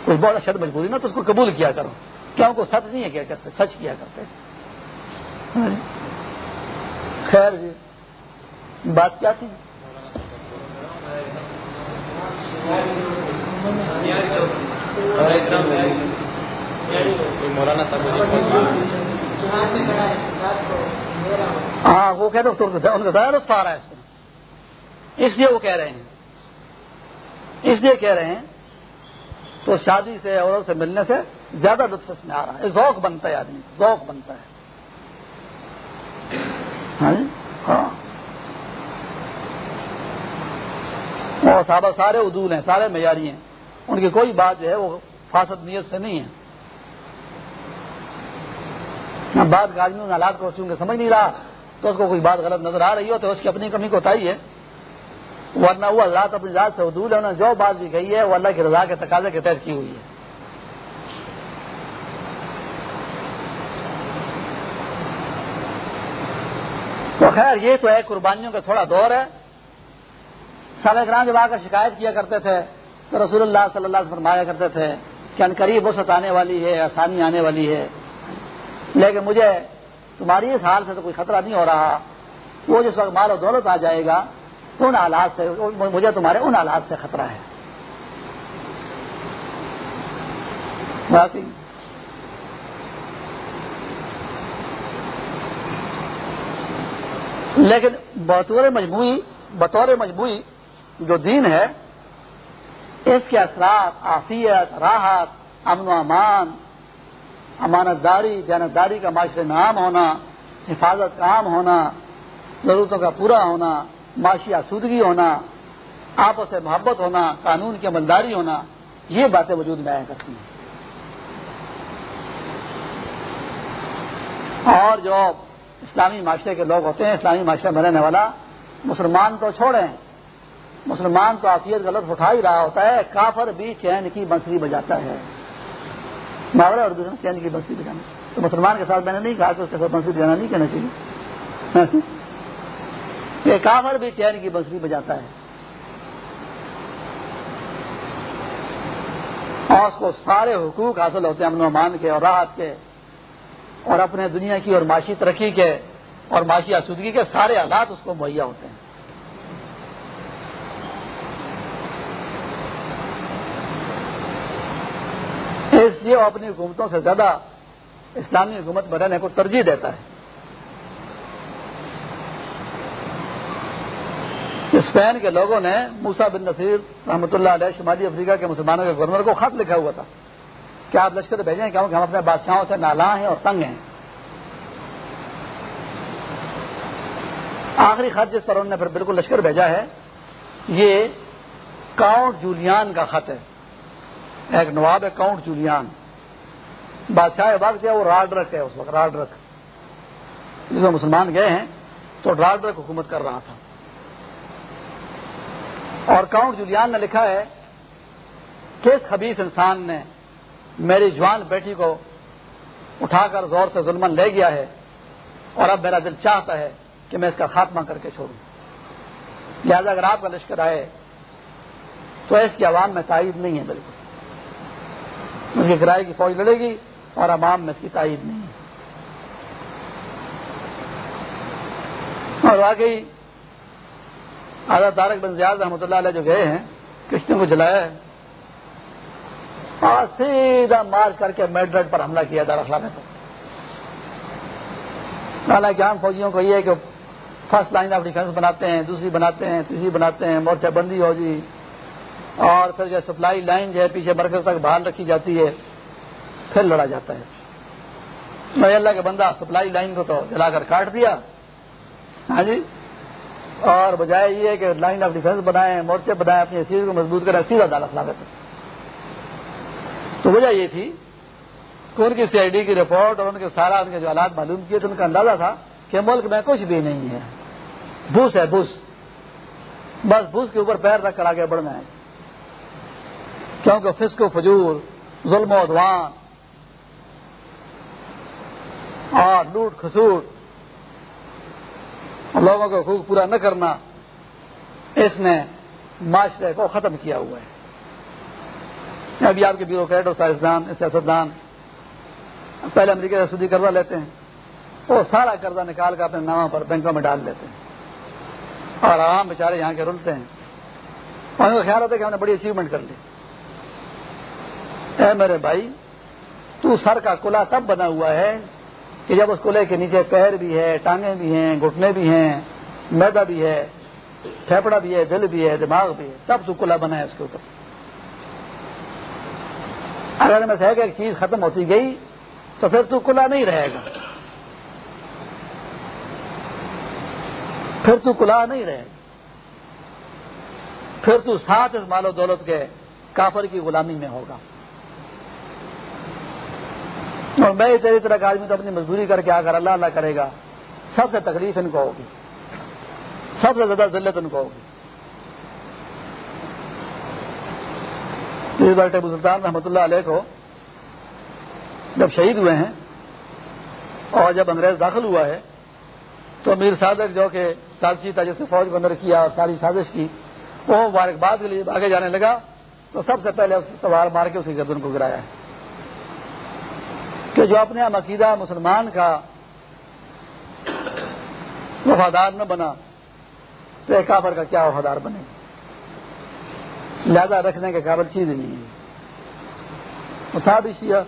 کوئی بہت اشد مجبوری نا تو اس کو قبول کیا کرو۔ کیا ان کو سچ نہیں ہے کیا کرتے؟ سچ کیا کرتے؟ ہاں جی۔ خیر جی۔ بات کیا تھی؟ ہاں وہ کہہ دو رہا ہے اس میں اس لیے وہ کہہ رہے ہیں۔ اس لیے کہہ رہے ہیں تو شادی سے عورت سے ملنے سے زیادہ لطف اس میں آ رہا ہے۔ ذوق بنتا ہے آدمی ذوق بنتا ہے۔ ہاں, جی؟ ہاں۔ جی؟ ہاں۔ اور صحابہ سارے ادول ہیں، سارے معیاری ہیں ان کی کوئی بات جو ہے وہ فاسد نیت سے نہیں ہے بات آدمی ان حالات کو چونکہ سمجھ نہیں رہا، تو اس کو کوئی بات غلط نظر آ رہی ہو تو اس کی اپنی کمی کو ہے ورنہ وہ اللہ اپنی ذات سے حدود ہے، انہوں نے جو بات بھی کہی ہے، وہ اللہ کی رضا کے تقاضے کے تحت کی ہوئی ہے تو خیر، یہ تو ہے، قربانیوں کا تھوڑا دور ہے سال گرام جب آ کر شکایت کیا کرتے تھے، تو رسول اللہ صلی اللہ سے فرمایا کرتے تھے کہ ان قریب وسط آنے والی ہے، آسانی آنے والی ہے۔ لیکن مجھے تمہاری اس حال سے تو کوئی خطرہ نہیں ہو رہا۔ وہ جس وقت مال و دولت آ جائے گا، تو ان حالات سے، مجھے تمہارے ان حالات سے خطرہ ہے۔ لیکن بطور مجموعی بطور مجموعی جو دین ہے، اس کے اثرات آفیت راحت، امن و امان امانت داری جانتداری کا معاشرے میں عام ہونا، حفاظت کا عام ہونا، ضرورتوں کا پورا ہونا، معاشی آسودگی ہونا، آپس سے محبت ہونا، قانون کی عملداری ہونا، یہ باتیں وجود میں آیا کرتی ہیں۔ اور جو اسلامی معاشرے کے لوگ ہوتے ہیں، اسلامی معاشرے میں رہنے والا مسلمان تو چھوڑیں۔ مسلمان تو آفیت غلط اٹھا ہی رہا ہوتا ہے، کافر بھی چین کی بنسری بجاتا ہے۔ محاورہ اور دوسرا، چین کی بنسی بجانا۔ تو مسلمان کے ساتھ میں نے نہیں کہا کہ اس کے ساتھ بنسی بجانا نہیں کہنا چاہیے۔ ہاں جی۔ یہ کافر بھی چین کی بنسری بجاتا ہے۔ اور اس کو سارے حقوق حاصل ہوتے ہیں امن و امان کے اور راحت کے۔ اور اپنے دنیا کی اور معاشی ترقی کے اور معاشی آسودگی کے سارے حالات اس کو مہیا ہوتے ہیں۔ اس لیے وہ اپنی حکومتوں سے زیادہ اسلامی حکومت میں رہنے کو ترجیح دیتا ہے۔ اسپین کے لوگوں نے موسا بن نصیر رحمۃ اللہ علیہ شمالی افریقہ کے مسلمانوں کے گورنر کو خط لکھا ہوا تھا کہ آپ لشکر بھیجیں کہ ہم اپنے بادشاہوں سے نالا ہیں اور تنگ ہیں۔ آخری خط جس پر انہوں نے پھر بالکل لشکر بھیجا ہے، یہ کاؤنٹ جولیان کا خط ہے۔ ایک نواب ہے کاؤنٹ جولیان بادشاہ وقت ہے وہ راڈ رک ہے، اس وقت راڈ رک جس میں مسلمان گئے ہیں، تو راڈ رک حکومت کر رہا تھا۔ اور کاؤنٹ جولیان نے لکھا ہے، کس خبیص انسان نے میری جوان بیٹی کو اٹھا کر زور سے ظلمن لے گیا ہے، اور اب میرا دل چاہتا ہے کہ میں اس کا خاتمہ کر کے چھوڑوں۔ لہٰذا اگر آپ کا لشکر آئے، تو اس کی عوام میں تائید نہیں ہے بالکل۔ اس کے کرائے کی فوج لڑے گی اور عوام میں اس کی تائید نہیں اور واقعی آزاد تارک بن زیاد رحمۃ اللہ علیہ جو گئے ہیں کشتوں کو جلایا ہے۔ اور سیدھا مارچ کر کے میڈرڈ پر حملہ کیا دارخلا میں حالانکہ عام فوجیوں کو یہ ہے کہ فرسٹ لائن آف ڈیفینس بناتے ہیں، دوسری بناتے ہیں، تیسری بناتے ہیں، مورچہ بندی ہو جی۔ اور پھر جو سپلائی لائن جو ہے پیچھے مرکز تک بحال رکھی جاتی ہے، پھر لڑا جاتا ہے۔ میں اللہ کے بندہ سپلائی لائن کو تو جلا کر کاٹ دیا۔ ہاں جی۔ اور بجائے یہ کہ لائن آف ڈیفینس بنائے مورچے بنائے اپنی حیثیت کو مضبوط کریں، سیدھا دالا لاگت تو وجہ یہ تھی کہ ان کی سی آئی ڈی کی رپورٹ اور ان کے سارا ان کے جو حالات معلوم کیے تو ان کا اندازہ تھا کہ ملک میں کچھ بھی نہیں ہے۔ بھوس ہے بھوس۔ بس بھوس کے اوپر پیر رکھ کر آگے بڑھنا ہے۔ کیونکہ فسق و فجور، ظلم و ادوان اور لوٹ، کھسوٹ۔ لوگوں کا حقوق پورا نہ کرنا اس نے معاشرے کو ختم کیا ہوا ہے۔ ابھی آپ کے بیوروکریٹ اور سائنسدان، سیاستدان پہلے امریکہ سے سودی قرضہ لیتے ہیں، وہ سارا قرضہ نکال کر اپنے ناموں پر بینکوں میں ڈال لیتے ہیں۔ اور عوام بیچارے یہاں کے رلتے ہیں۔ اور ان کا خیال ہوتا ہے کہ ہم نے بڑی اچیومنٹ کر لی۔ اے میرے بھائی، تو سر کا کلا تب بنا ہوا ہے کہ جب اس کلے کے نیچے پیر بھی ہے، ٹانگیں بھی ہیں، گھٹنے بھی ہیں، میدا بھی ہے، پھیپڑا بھی ہے، دل بھی ہے، دماغ بھی ہے، تب تو کلا بنا ہے اس کے اوپر۔ اگر میں سے ایک چیز ختم ہوتی گئی، تو پھر تو کلا نہیں رہے گا۔ پھر تو کلا نہیں رہے گا۔ پھر تو ساتھ اس مال و دولت کے کافر کی غلامی میں ہوگا۔ اور میں تیری طرح کا آدمی تو اپنی مزدوری کر کے آ کر اللہ اللہ کرے گا۔ سب سے تکلیف ان کو ہوگی۔ سب سے زیادہ ذلت ان کو ہوگی۔ اس بار ٹیبو سلطان رحمۃ اللہ علیہ کو جب شہید ہوئے ہیں اور جب انگریز داخل ہوا ہے، تو امیر صادق جو کہ سازشی تھا، جس نے فوج کو اندر کیا اور ساری سازش کی، وہ مبارکباد کے لیے آگے جانے لگا۔ تو سب سے پہلے اس سوار مار کے اسی گردن کو گرایا ہے۔ کہ جو اپنے عقیدہ مسلمان کا وفادار نہ بنا تو ایک کافر کا کیا وفادار بنے؟ لہذا رکھنے کے قابل چیز نہیں ہے۔ تھا شیعہ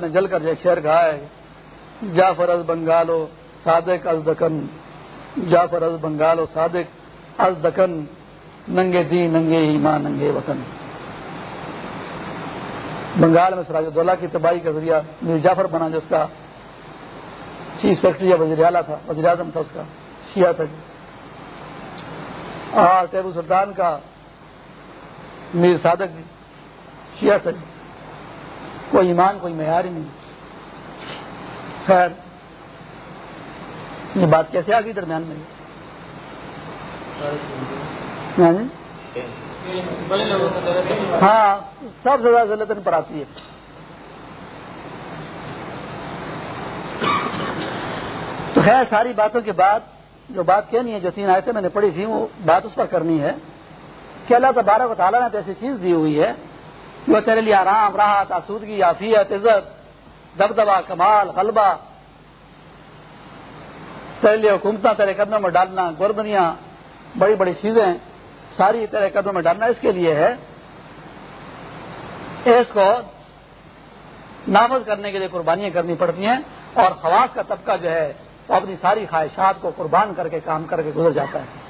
نے جل کر جو شہر کہا ہے، جعفر از بنگالو صادق از دکن، جعفر از بنگالو صادق از دکن، ننگے دی ننگے ایمان، ننگے وطن۔ بنگال میں سراج الدولہ کی تباہی کا ذریعہ میر جعفر بنا جو اس کا چیف سیکرٹری یا وزیر اعلیٰ تھا، وزیر اعظم تھا اس کا، شیعہ تھا جی۔ اور ٹیبو سلطان کا میر صادق جی شیعہ تھا جی۔ کوئی ایمان، کوئی معیار ہی نہیں۔ خیر، یہ بات کیسے آ گئی درمیان میں؟ ہاں جی۔ ہاں سب سے زیادہ ضلع پر آتی ہے۔ تو خیر، ساری باتوں کے بعد جو بات کہنی ہے، جو تین آیتیں میں نے پڑھی تھی وہ بات اس پر کرنی ہے کہ اللہ تبارک و تعالیٰ نے تو ایسی چیز دی ہوئی ہے، جو تیرے لیے آرام، راحت، آسودگی، عافیت، عزت دبدبا کمال، غلبہ، تیرے لیے حکومتیں تیرے قدموں میں ڈالنا، گردنیاں، بڑی بڑی چیزیں ساری تیرے قدموں میں ڈالنا اس کے لیے ہے، اس کو نافذ کرنے کے لیے قربانیاں کرنی پڑتی ہیں اور خواص کا طبقہ جو ہے، وہ اپنی ساری خواہشات کو قربان کر کے کام کر کے گزر جاتا ہے۔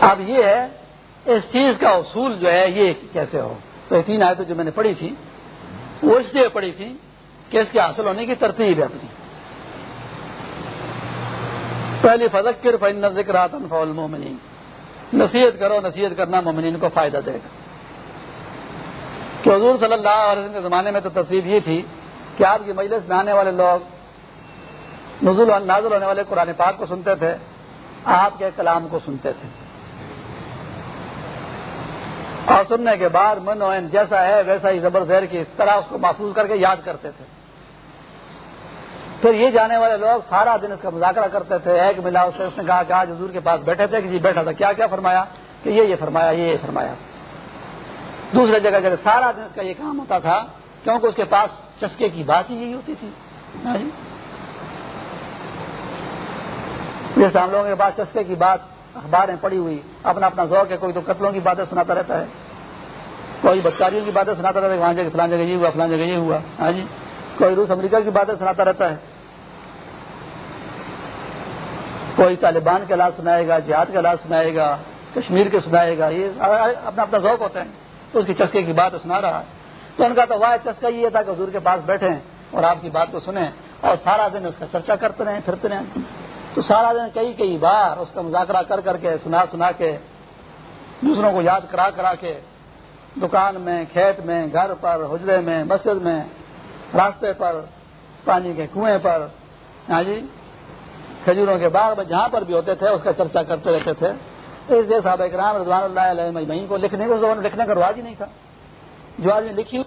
اب یہ ہے، اس چیز کا اصول جو ہے، یہ کیسے ہو۔ تو یہ تین آیتیں جو میں نے پڑھی تھی وہ اس لیے پڑھی تھی کہ اس کے حاصل ہونے کی ترتیب ہے اپنی۔ پہلی فضکر فن ذکر آتن فول مومنین نصیحت کرو، نصیحت کرنا مومنین کو فائدہ دے گا۔ کہ حضور صلی اللہ علیہ وسلم کے زمانے میں تو تصویر یہ تھی کہ آپ کی مجلس میں آنے والے لوگ، نزول نازل ہونے والے قرآن پاک کو سنتے تھے، آپ کے کلام کو سنتے تھے۔ اور سننے کے بعد من جیسا ہے، ویسا ہی زبر زیر کی طرح اس کو محفوظ کر کے یاد کرتے تھے۔ پھر یہ جانے والے لوگ سارا دن اس کا مذاکرہ کرتے تھے، ایک ملا اس سے اس نے کہا کہ آج حضور کے پاس بیٹھے تھے کہ جی بیٹھا تھا، کیا کیا فرمایا؟ کہ یہ یہ فرمایا، یہ یہ فرمایا۔ دوسرے جگہ جگہ سارا دن اس کا یہ کام ہوتا تھا، کیونکہ اس کے پاس چسکے کی بات ہی یہی ہوتی تھی۔ ہاں جیسے ہم لوگوں کے پاس چسکے کی بات، اخباریں پڑی ہوئی، اپنا اپنا ذوق ہے، کوئی تو قتلوں کی باتیں سناتا رہتا ہے۔ کوئی بدکاریوں کی باتیں سناتا رہتا ہے وہاں جگہ فلان جگہ یہ ہوا فلان جگہ یہ ہوا۔ ہاں جی؟ کوئی روس امریکہ کی باتیں سناتا رہتا ہے۔ کوئی طالبان کے علاج سنائے گا، جہاد کے علاج سنائے گا، کشمیر کے سنائے گا، یہ اپنا اپنا ذوق ہوتا ہے تو اس کی چسکے کی بات سنا رہا ہے۔ تو ان کا تو واحد چسکا یہ تھا کہ حضور کے پاس بیٹھے اور آپ کی بات کو سنیں اور سارا دن اس کا چرچا کرتے رہے پھرتے رہے تو سارا دن کئی کئی بار اس کا مذاکرہ کر کر کے، سنا سنا کے، دوسروں کو یاد کرا کرا کے، دکان میں، کھیت میں، گھر پر، حجرے میں، مسجد میں، راستے پر، پانی کے کنویں پر۔ ہاں جی؟ کھجوروں کے باغ میں جہاں پر بھی ہوتے تھے، اس کا چرچا کرتے رہتے تھے۔ اس لیے صاحب اکرام رضوان اللہ علیہ مجمعین کو لکھنے کو لکھنے کا رواج ہی نہیں تھا۔ جو آدمی لکھی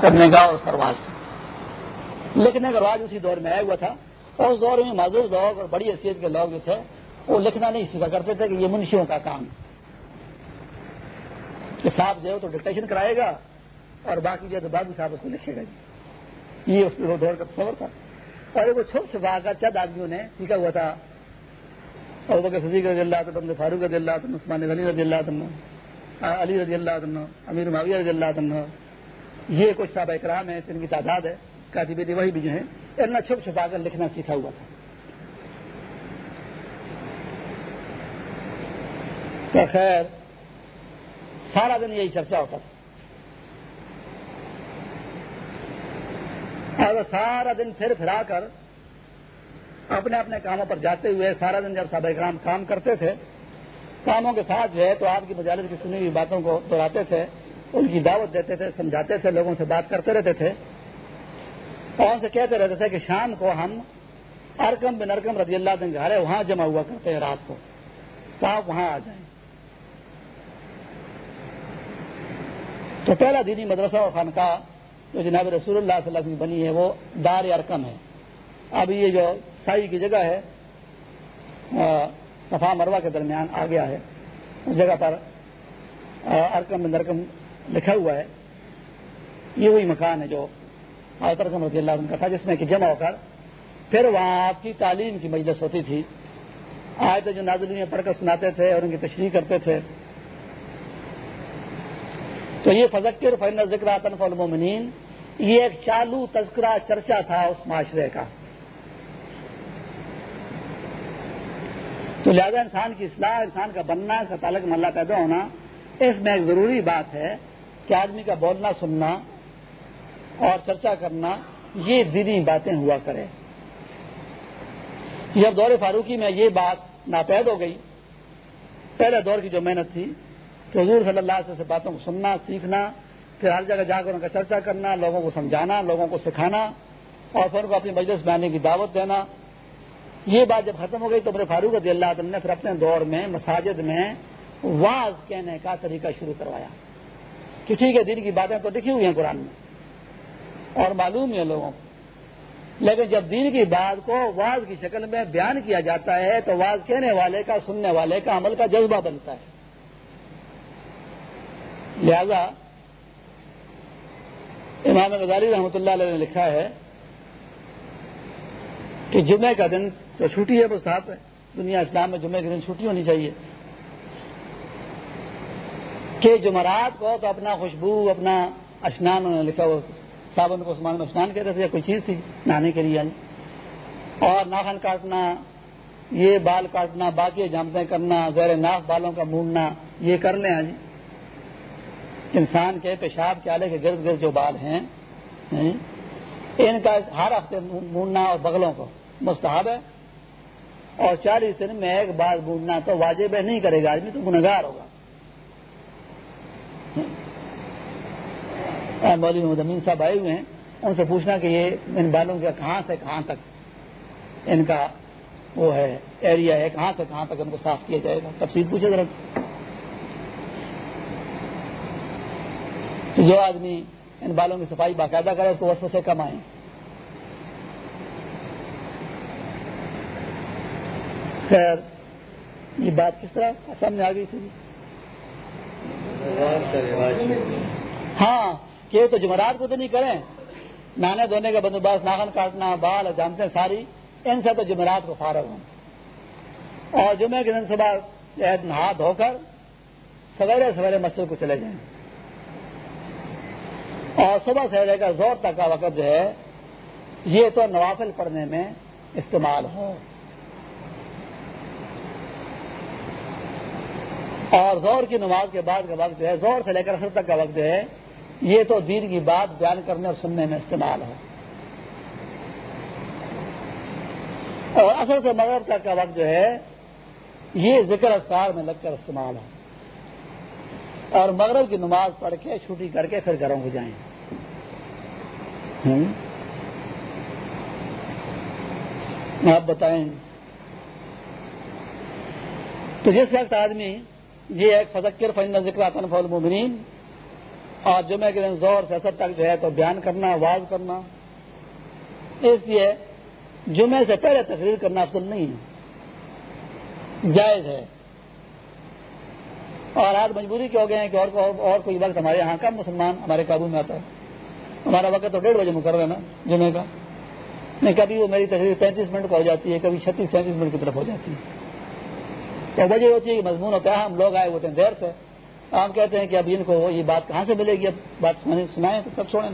کرنے کا اور سرواج تھا لکھنے کا رواج اسی دور میں آیا ہوا تھا۔ اور اس دور میں معذور لوگ اور بڑی حیثیت کے لوگ جو تھے، وہ لکھنا نہیں سیکھا کرتے تھے کہ یہ منشیوں کا کام کہ صاحب جو تو ڈکٹیشن کرائے گا اور باقی جو بعد صاحب اس کو لکھے گا جی۔ یہ اس دور کا تصور تھا۔ اور ایک چھوٹ چھپا کر چند آدمیوں نے سیکھا ہوا تھا۔ اور بکر صدیق رضی اللہ تم فاروق رضی اللہ تم عثمان علی رضی اللہ تم علی رضی اللہ تم امیر معاویہ رضی اللہ تم یہ کچھ صاحب اکرام ہے ان کی تعداد ہے، کاتب وہی بھی جو ہے اتنا چھپ چھپا کر لکھنا سیکھا ہوا تھا۔ خیر، سارا دن یہی چرچا ہوتا تھا۔ اور سارا دن پھر پھرا کر اپنے اپنے کاموں پر جاتے ہوئے، سارا دن جب صاحب اکرام کام کرتے تھے، کاموں کے ساتھ جو ہے تو آپ کی مجالس کی سنی ہوئی باتوں کو دہراتے تھے، ان کی دعوت دیتے تھے، سمجھاتے تھے، لوگوں سے بات کرتے رہتے تھے۔ اور ان سے کہتے رہتے تھے کہ شام کو ہم ارکم بن ارکم رضی اللہ دن گھر وہاں جمع ہوا کرتے ہیں، رات کو۔ تو آپ وہاں آ جائیں۔ تو پہلا دینی مدرسہ اور خانقاہ جو جناب رسول اللہ صلی اللہ علیہ وسلم بنی ہے وہ دار ارکم ہے۔ اب یہ جو سائی کی جگہ ہے صفا مروا کے درمیان آ گیا ہے۔ اس جگہ پر ارکم نرکم لکھا ہوا ہے۔ یہ وہی مکان ہے جو ارکم رضی اللہ عنہ کا تھا، جس میں کہ جمع ہو کر پھر وہاں آپ کی تعلیم کی مجلس ہوتی تھی۔ آئے تو جو نازلی میں پڑھ کر سناتے تھے اور ان کی تشریح کرتے تھے۔ تو یہ فضکر فن ذکر آتن فلمنین یہ ایک چالو تذکرہ چرچا تھا اس معاشرے کا۔ تو لہذا انسان کی اصلاح، انسان کا بننا، اس کا تعلق ملا پیدا ہونا، اس میں ایک ضروری بات ہے کہ آدمی کا بولنا، سننا اور چرچا کرنا، یہ دینی باتیں ہوا کرے جب دور فاروقی میں یہ بات ناپید ہو گئی۔ پہلے دور کی جو محنت تھی تو حضور صلی اللہ علیہ وسلم سے باتوں کو سننا، سیکھنا پھر ہر جگہ جا کر ان کا چرچا کرنا، لوگوں کو سمجھانا، لوگوں کو سکھانا اور پھر ان کو اپنی مجلس میں آنے کی دعوت دینا۔ یہ بات جب ختم ہو گئی تو میرے فاروق رضی اللہ عنہ نے پھر اپنے دور میں، مساجد میں واز کہنے کا طریقہ شروع کروایا۔ کہ ٹھیک ہے دن کی باتیں تو لکھی ہوئی ہیں قرآن میں۔ اور معلوم ہے لوگوں کو۔ لیکن جب دین کی بات کو واز کی شکل میں بیان کیا جاتا ہے تو واز کہنے والے کا، سننے والے کا عمل کا جذبہ بنتا ہے۔ لہذا امام غزالی رحمۃ اللہ علیہ نے لکھا ہے کہ جمعے کا دن تو چھٹی ہے بس ہے دنیا اسلام میں جمعے کے دن چھٹی ہونی چاہیے کہ جمعرات کو تو اپنا خوشبو، اپنا اسنان انہوں نے لکھا وہ صابن کو عثمان میں اسنان کہتے تھے، یا کوئی چیز تھی نہانے کے لیے اور ناخن کاٹنا، یہ بال کاٹنا، باقی جامتیں کرنا، زیر ناف بالوں کا مونڈنا، یہ کر لیں جی انسان کے پیشاب کے آلے کے گرد گرد جو بال ہیں ان کا ہر ہفتے مونڈنا اور بغلوں کو مستحب ہے۔ اور چالیس دن میں ایک بار مونڈنا تو واجب ہے، نہیں کرے گا آدمی تو گنگار ہوگا۔ مولوی محمد صاحب آئے ہوئے ہیں، ان سے پوچھنا کہ یہ ان بالوں کا کہاں سے کہاں تک ان کا وہ ہے ایریا ہے، کہاں سے کہاں تک ان کو صاف کیا جائے گا؟ تفصیل پوچھے ذرا۔ جو آدمی ان بالوں کی صفائی باقاعدہ کرے تو وسو سے کم آئیں۔ خیر، یہ بات کس طرح؟ سامنے آ گئی تھی۔ ہاں کہ تو جمعرات کو تو نہیں کریں۔ نہانے دھونے کا بندوبست، ناخن کاٹنا، بال جانتے ہیں، ساری۔ ان سے تو جمعرات کو فارغ ہوں۔ اور جمعے کے دن صبح نہا دھو کر سویرے سویرے مسجد کو چلے جائیں۔ اور صبح سے لے کر زور تک کا وقت جو ہے، یہ تو نوافل پڑھنے میں استعمال ہو اور زور کی نماز کے بعد کا وقت جو ہے زور سے لے کر اثر تک کا وقت جو ہے، یہ تو دین کی بات بیان کرنے اور سننے میں استعمال ہو اور اصل سے مغرب تک کا وقت جو ہے، یہ ذکر اثار میں لگ کر استعمال ہو اور مغرب کی نماز پڑھ کے چھٹی کر کے پھر گھروں کو جائیں۔ آپ بتائیں۔ تو جس وقت آدمی یہ ایک فذکر فن ذکر آتن فول مبنین اور جمعہ کے دن زور سے اثر تک جو ہے تو بیان کرنا، آواز کرنا۔ اس لیے جمعے سے پہلے تقریر کرنا افضل نہیں ہے۔ جائز ہے۔ اور آج مجبوری کے ہو گئے ہیں کہ اور اور کوئی وقت ہمارے یہاں کا مسلمان ہمارے قابو میں آتا ہے۔ ہمارا وقت تو ڈیڑھ بجے مقرر ہے نا جمعے کا۔ نہیں، کبھی وہ میری تقریر پینتیس منٹ کا ہو جاتی ہے، کبھی چھتیس، سینتیس منٹ کی طرف ہو جاتی ہے۔ تو وجہ ہوتی ہے کہ مضمون ہوتا ہے، ہم لوگ آئے ہوتے ہیں دیر سے۔ ہم کہتے ہیں کہ اب ان کو یہ بات کہاں سے ملے گی؟ اب بات سنائیں تو سب چھوڑیں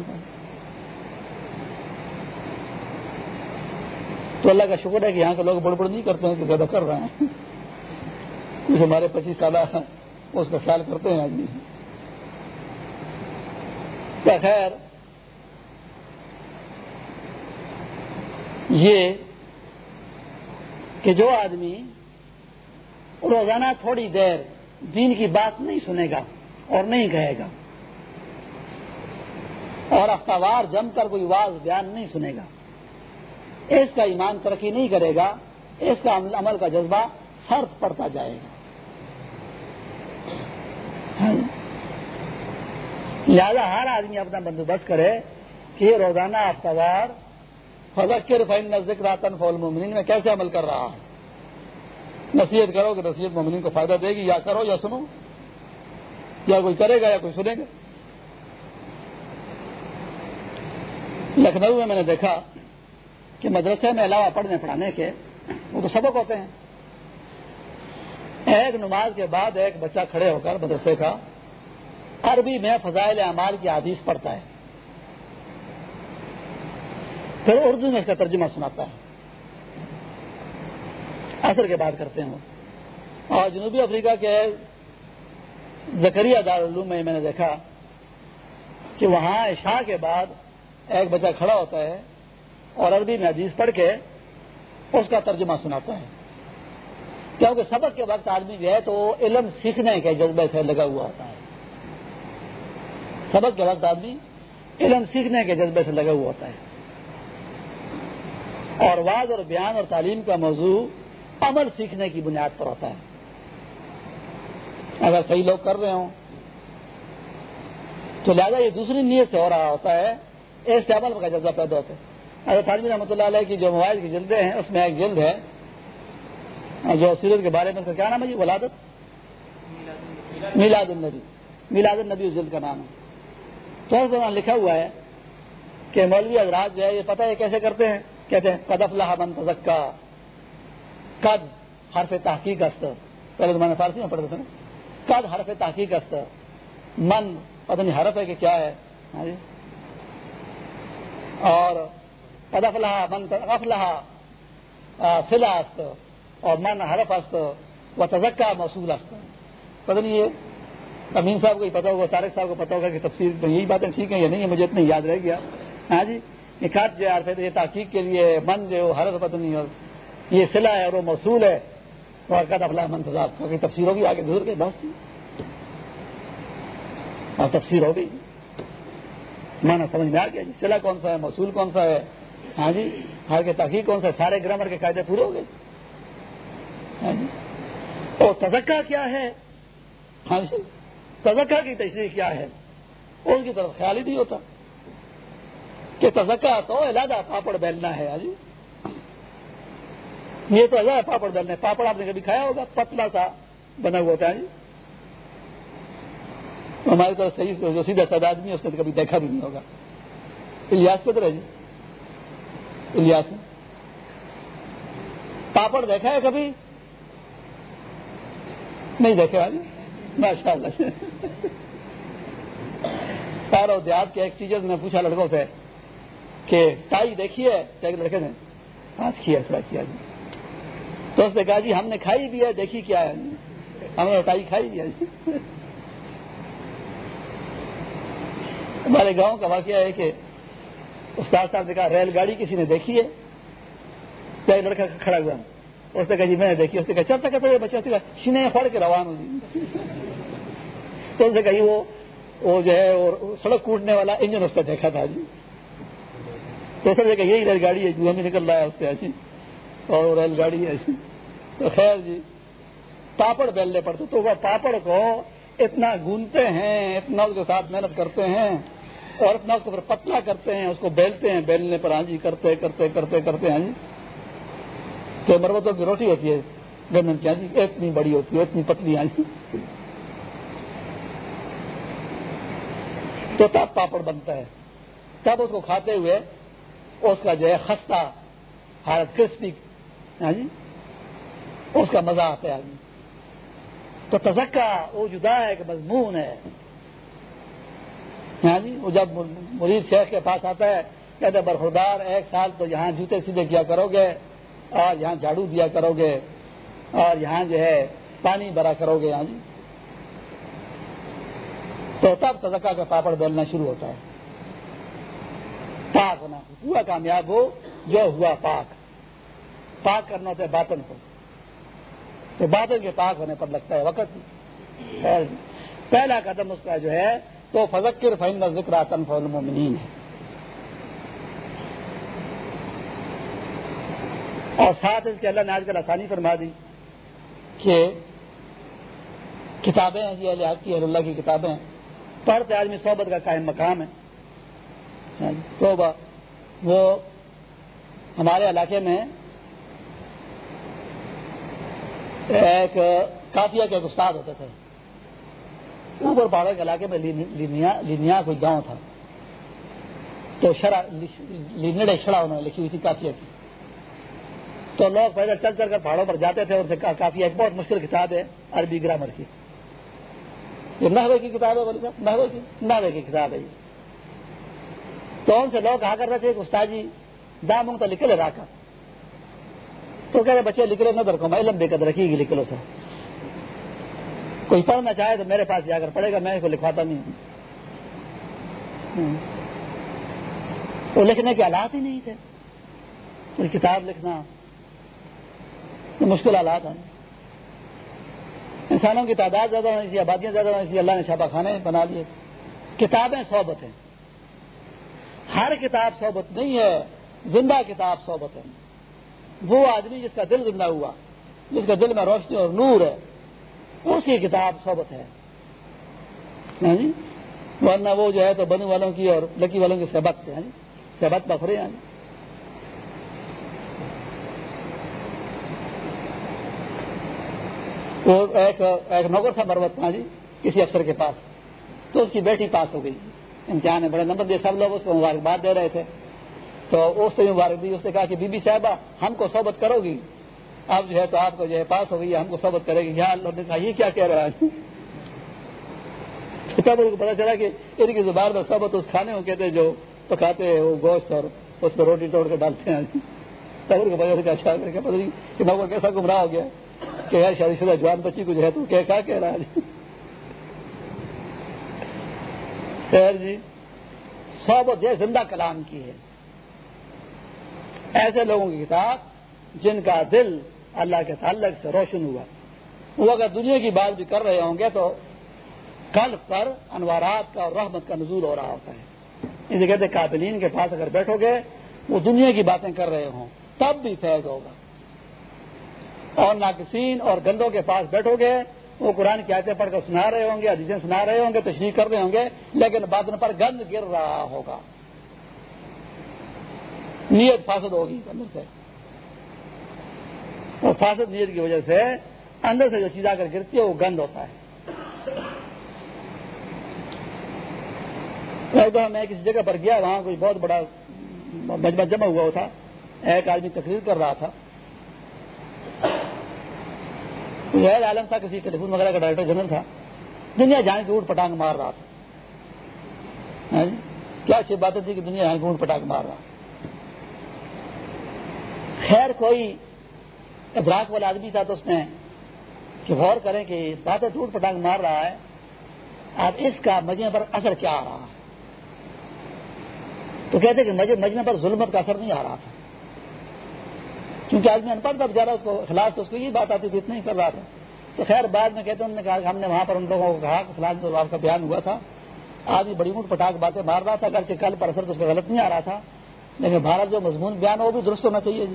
تو اللہ کا شکر ہے کہ یہاں کے لوگ بڑ بڑ نہیں کرتے ہیں، کہ زیادہ کر رہے ہیں۔ کچھ ہمارے پچیس سالہ اس کا خیال کرتے ہیں آدمی۔ کیا خیر یہ کہ جو آدمی روزانہ تھوڑی دیر دین کی بات نہیں سنے گا اور نہیں کہے گا اور اختوار جم کر کوئی واز بیان نہیں سنے گا، اس کا ایمان ترقی نہیں کرے گا، اس کا عمل کا جذبہ فرض پڑتا جائے گا۔ لہذا ہر آدمی اپنا بندوبست کرے کہ یہ روزانہ اختوار فضکر فین ذکر آتن فول مومنین میں کیسے عمل کر رہا ہے؟ نصیحت کرو کہ نصیحت مومنین کو فائدہ دے گی، یا کرو یا سنو۔ یا کوئی کرے گا یا کوئی سنے گا۔ لکھنؤ میں میں نے دیکھا کہ مدرسے میں علاوہ پڑھنے پڑھانے کے وہ تو سبق ہوتے ہیں۔ ایک نماز کے بعد ایک بچہ کھڑے ہو کر مدرسے کا عربی میں فضائل اعمال کی حدیث پڑھتا ہے۔ پھر اردو میں اس کا ترجمہ سناتا ہے۔ اثر کے بعد کرتے ہیں اور جنوبی افریقہ کے زکریہ دارالعلوم میں میں نے دیکھا کہ وہاں عشاء کے بعد ایک بچہ کھڑا ہوتا ہے اور عربی میں حدیث پڑھ کے اس کا ترجمہ سناتا ہے۔ کیونکہ سبق کے وقت آدمی جو ہے تو علم سیکھنے کے جذبے سے لگا ہوا ہوتا ہے۔ سبق کے وقت آدمی علم سیکھنے کے جذبے سے لگا ہوا ہوتا ہے۔ اور واض اور بیان اور تعلیم کا موضوع عمل سیکھنے کی بنیاد پر ہوتا ہے۔ اگر کئی لوگ کر رہے ہوں تو لہٰذا یہ دوسری نیت سے ہو رہا ہوتا ہے، اس سے عمل کا جذبہ پیدا ہوتا ہے۔ اگر تعلیم رحمۃ اللہ علیہ کی جو موبائل کی جلدیں ہیں، اس میں ایک جلد ہے۔ جو سیرت کے بارے میں کیا نام ہے جی؟ ولادت؟ میلاد النبی۔ میلاد النبی اس جلد کا نام ہے۔ تو دوران لکھا ہوا ہے کہ مولوی حضرات جو ہے یہ پتہ ہے کیسے کرتے ہیں؟ کہتے ہیں قدف اللہ من تزکا۔ قد حرف تحقیق است۔ پہلے زمانے فارسی میں پڑھتے تھے نا؟ قد حرف تحقیق است۔ من، پتہ نہیں حرف ہے کہ کیا ہے؟ ہاں جی۔ اور قد افلح من افلح فلا است۔ اور من حرف است۔ و تزکا موصول است۔ پتہ نہیں یہ امین صاحب کو ہی پتا ہوگا، طارق صاحب کو پتا ہوگا کہ تفصیل میں یہی باتیں ٹھیک ہیں یا نہیں ہے مجھے اتنی یاد رہ گیا۔ ہاں جی یہ خط جو ہے یہ تحقیق کے لیے من جو حرف پتہ نہیں یہ سلا ہے اور وہ موصول ہے۔ اور قد افلا منتظار کیونکہ تفسیر ہوگی آگے گزر کے بس۔ اور تفسیر ہو گئی۔ مانا سمجھ میں آ گیا جی سلا کون سا ہے، موصول کون سا ہے؟ ہاں جی ہر کے تحقیق کون سا ہے؟ سارے گرامر کے قاعدے پورے ہو گئے۔ ہاں جی۔ اور تزکا کیا ہے؟ ہاں جی۔ تزکا کی تشریح کیا ہے؟ اس کی طرف خیال ہی نہیں ہوتا۔ کہ تزکا تو علیحدہ پاپڑ بیلنا ہے جی یہ تو ہے پاپڑ بیلنا ہے۔ پاپڑ آپ نے کبھی کھایا ہوگا؟ پتلا سا بنا ہوا ہوتا ہے جی ہماری طرف صحیح جو سیدھا سادہ آدمی ہے، اس نے کبھی دیکھا بھی نہیں ہوگا۔ الیاس کدھر ہے جی؟ الیاس پاپڑ دیکھا ہے کبھی؟ نہیں دیکھا جی ماشاء اللہ. پارو دیہات کے ایک ٹیچر نے پوچھا لڑکوں سے کہ ٹائی دیکھی ہے؟ ایک لڑکے نے؟ ہاتھ کیا تھوڑا کیا جی۔ تو اس نے کہا جی ہم نے کھائی بھی ہے، دیکھی کیا ہے؟ ہم نے ٹائی کھائی بھی ہے جی۔ ہمارے گاؤں کا واقعہ ہے کہ استاد صاحب نے کہا، ریل گاڑی کسی نے دیکھی ہے؟ ایک لڑکا کھڑا ہوا اس نے کہا جی میں نے دیکھی۔ اس نے کہا چلتا کہتے بچے۔ سینے پڑ کے روان ہو جی۔ تو اس نے وہ وہ جو ہے سڑک کوٹنے والا انجن اس نے دیکھا تھا جی۔ تو سر کہ یہی ریل گاڑی ہے، جو ہمیں نکل رہا ہے اس سے ایسی۔ اور ریل گاڑی ہے ایسی۔ تو خیر جی پاپڑ بیلنے پڑتے۔ تو وہ پاپڑ کو اتنا گونتے ہیں، اتنا اس کے ساتھ محنت کرتے ہیں اور اتنا اس کو پھر پتلا کرتے ہیں، اس کو بیلتے ہیں، بیلنے پر ہاں جی کرتے کرتے کرتے کرتے ہیں جی۔ تو مربتوں کی روٹی ہوتی ہے، گندم کی ہاں جی اتنی بڑی ہوتی ہے، اتنی پتلی ہاں جی تو تب پاپڑ بنتا ہے۔ تب اس کو کھاتے ہوئے اس کا جو ہے خستہ حالت کرسپی۔ ہاں جی؟ اس کا مزہ آتا ہے آدمی۔ تو تزکا وہ جدا ہے کہ مضمون ہے۔ ہاں جی؟ وہ جب مرید شیخ کے پاس آتا ہے کہتے برخوردار، ایک سال تو یہاں جوتے سیدھے کیا کرو گے، اور یہاں جھاڑو دیا کرو گے، اور یہاں جو ہے پانی بھرا کرو گے۔ ہاں جی؟ تو تب تزکا کا پاپڑ بیلنا شروع ہوتا ہے۔ پاک ہونا ہوا کامیاب ہو، جو ہوا پاک۔ پاک کرنا ہوتا ہے باطن کو۔ تو باطن کے پاک ہونے پر لگتا ہے وقت۔ پہلا قدم اس کا جو ہے، تو فضکر فائن ذکر آتن المومنین ہے۔ اور ساتھ اس کے اللہ نے آج کل آسانی فرما دی کہ کتابیں ہیں، یہ کی اللہ کی کتابیں پڑھتے آدمی صحبت کا قائم مقام ہے۔ صوبہ وہ ہمارے علاقے میں ایک کافیا کے استاد ہوتے تھے۔ اوپر پہاڑوں کے علاقے میں لینیا کوئی گاؤں تھا۔ تو شرح لینڑے شڑا انہوں نے لکھی ہوئی تھی کافیا کی۔ تو لوگ پیدل چل چل کر پہاڑوں پر جاتے تھے اور کافی ایک بہت مشکل کتاب ہے، عربی گرامر کی۔ یہ نحوے کی کتاب ہے بولی صاحب، نحوے کی نحوے کی کتاب ہے یہ۔ تو ان سے لوگ کہا کر رہے تھے کہ استاد جی دام تو لکھ لے رہا کر تو کہہ رہے بچے لکھ لے نہ میں علم بے قدر رکھے گی، لکھ لو سر کوئی پڑھنا چاہے تو میرے پاس جا کر پڑھے گا، میں اس کو لکھواتا نہیں وہ لکھنے کے حالات ہی نہیں تھے۔ کتاب لکھنا مشکل حالات ہیں۔ انسانوں کی تعداد زیادہ ہونے چاہیے آبادیاں زیادہ ہونی چاہیے اللہ نے چھاپا خانے بنا لیے۔ کتابیں صحبت ہیں۔ ہر کتاب صحبت نہیں ہے، زندہ کتاب صحبت ہے۔ وہ آدمی جس کا دل زندہ ہوا، جس کا دل میں روشنی اور نور ہے اس کی کتاب صحبت ہے۔ ہاں جی؟ ورنہ وہ جو ہے تو بنو والوں کی اور لکی والوں کی صحبت ہے۔ ہاں جی؟ صحبت بخرے ہیں۔ وہ ایک ایک نوکر تھا مروت جی کسی افسر کے پاس۔ تو اس کی بیٹی پاس ہو گئی۔ امتحان بڑے نمبر دے سب لوگ اس کو مبارکباد دے رہے تھے۔ تو اس سے مبارک دی، اس نے کہا کہ بی بی صاحبہ، ہم کو صحبت کرو گی۔ اب جو ہے تو آپ کو جو ہے پاس ہو گئی ہم کو صحبت کرے گی۔ یہاں اللہ نے کہا، یہ کیا کہہ رہا ہے؟ [laughs] تب کو پتا چلا کہ ان کی زبان میں صحبت اس کھانے کو کہتے جو پکاتے ہیں وہ گوشت اور اس پہ روٹی توڑ کے ڈالتے ہیں۔ [laughs] تب کو پتا چلا اچھا نہیں کہ نوکر کیسا گمراہ ہو گیا۔ کہ یار شادی شدہ جوان بچی کو جو ہے، تو کیا کہہ رہا ہے؟ خیر جی صحبت یہ زندہ کلام کی ہے۔ ایسے لوگوں کی کتاب جن کا دل اللہ کے تعلق سے روشن ہوا۔ وہ اگر دنیا کی بات بھی کر رہے ہوں گے تو کل پر انوارات کا اور رحمت کا نزول ہو رہا ہوتا ہے۔ اسے کہتے قابلین کے پاس اگر بیٹھو گے، وہ دنیا کی باتیں کر رہے ہوں، تب بھی فیض ہوگا۔ اور ناقصین اور گندوں کے پاس بیٹھو گے، وہ قرآن کی آیتیں پڑھ کر سنا رہے ہوں گے، حدیثیں سنا رہے ہوں گے، تشریح کر رہے ہوں گے، لیکن بادن پر گند گر رہا ہوگا۔ نیت فاسد ہوگی اندر سے۔ اور فاسد نیت کی وجہ سے اندر سے جو چیز آ کر گرتی ہے، وہ گند ہوتا ہے۔ ایک بار میں کسی جگہ پر گیا، وہاں کوئی بہت بڑا مجمع جمع ہوا تھا ایک آدمی تقریر کر رہا تھا۔ غیر عالم تھا، کسی ٹیلیفون وغیرہ کا ڈائریکٹر جنرل تھا۔ دنیا جانے کی اونٹ پٹانگ مار رہا تھا۔ ہاں جی؟ کیا اچھی بات تھی کہ دنیا جانے کی اونٹ پٹانگ مار رہا خیر، کوئی ادراک والا آدمی تھا تو اس نے کہ غور کریں کہ بات ٹوٹ پٹانگ مار رہا ہے۔ اب اس کا مجمے پر اثر کیا آ رہا ہے؟ تو کہتے کہ مجمے پر ظلمت کا اثر نہیں آ رہا تھا۔ کیونکہ آدمی ان پڑھ تھا بےچارا اس کو خلاف تو اس کو یہ بات آتی تھی، اتنا ہی کر رہا تھا۔ تو خیر، بعد میں کہتے انہوں نے کہا کہ ہم نے وہاں پر ان لوگوں کو کہا کہ فلاں جو آپ کا بیان ہوا تھا۔ آدمی بڑی موٹ پٹاخ باتیں مار رہا تھا، اگرچہ کل پر اثر تو اس کا غلط نہیں آ رہا تھا۔ لیکن بھارت جو مضمون بیان ہو، وہ بھی درست ہونا چاہیے جی۔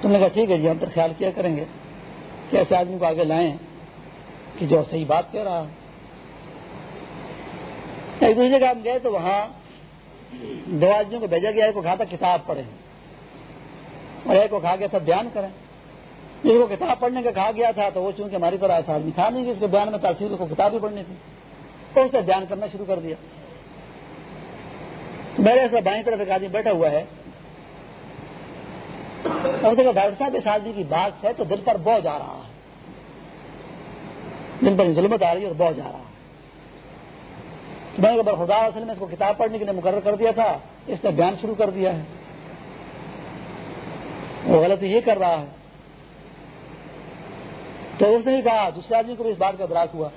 تم نے کہا ٹھیک ہے جی ہم تو خیال کیا کریں گے کہ ایسے آدمی کو آگے لائیں کہ جو صحیح بات کہہ رہا۔ ایک دوسرے جگہ ہم گئے تو وہاں دو آدمیوں کو بھیجا گیا، ایک کو کہا تھا کتاب پڑھیں۔ اور ایک کو کہا گیا تھا بیان کریں۔ جس کو کتاب پڑھنے کا کہا گیا تھا تو وہ چونکہ ہماری طرح ایسا آدمی تھا نہیں کہ اس کے بیان میں تاثیر کو کتاب ہی پڑھنی تھی۔ تو اسے بیان کرنا شروع کر دیا۔ میرے ایسا بائیں طرف ایک آدمی بیٹھا ہوا ہے۔ ڈاکٹر صاحب، اس آدمی کی بات ہے تو دل پر بوجھ آ رہا ہے۔ دل پر ظلمت آ رہی ہے اور بوجھ آ رہا ہے۔ میں نے خدا اصل میں اس کو کتاب پڑھنے کے لیے مقرر کر دیا تھا۔ اس نے بیان شروع کر دیا ہے۔ وہ غلط یہ کر رہا ہے۔ تو اس نے بھی کہا، دوسرے آدمی کو بھی اس بات کا ادراک ہوا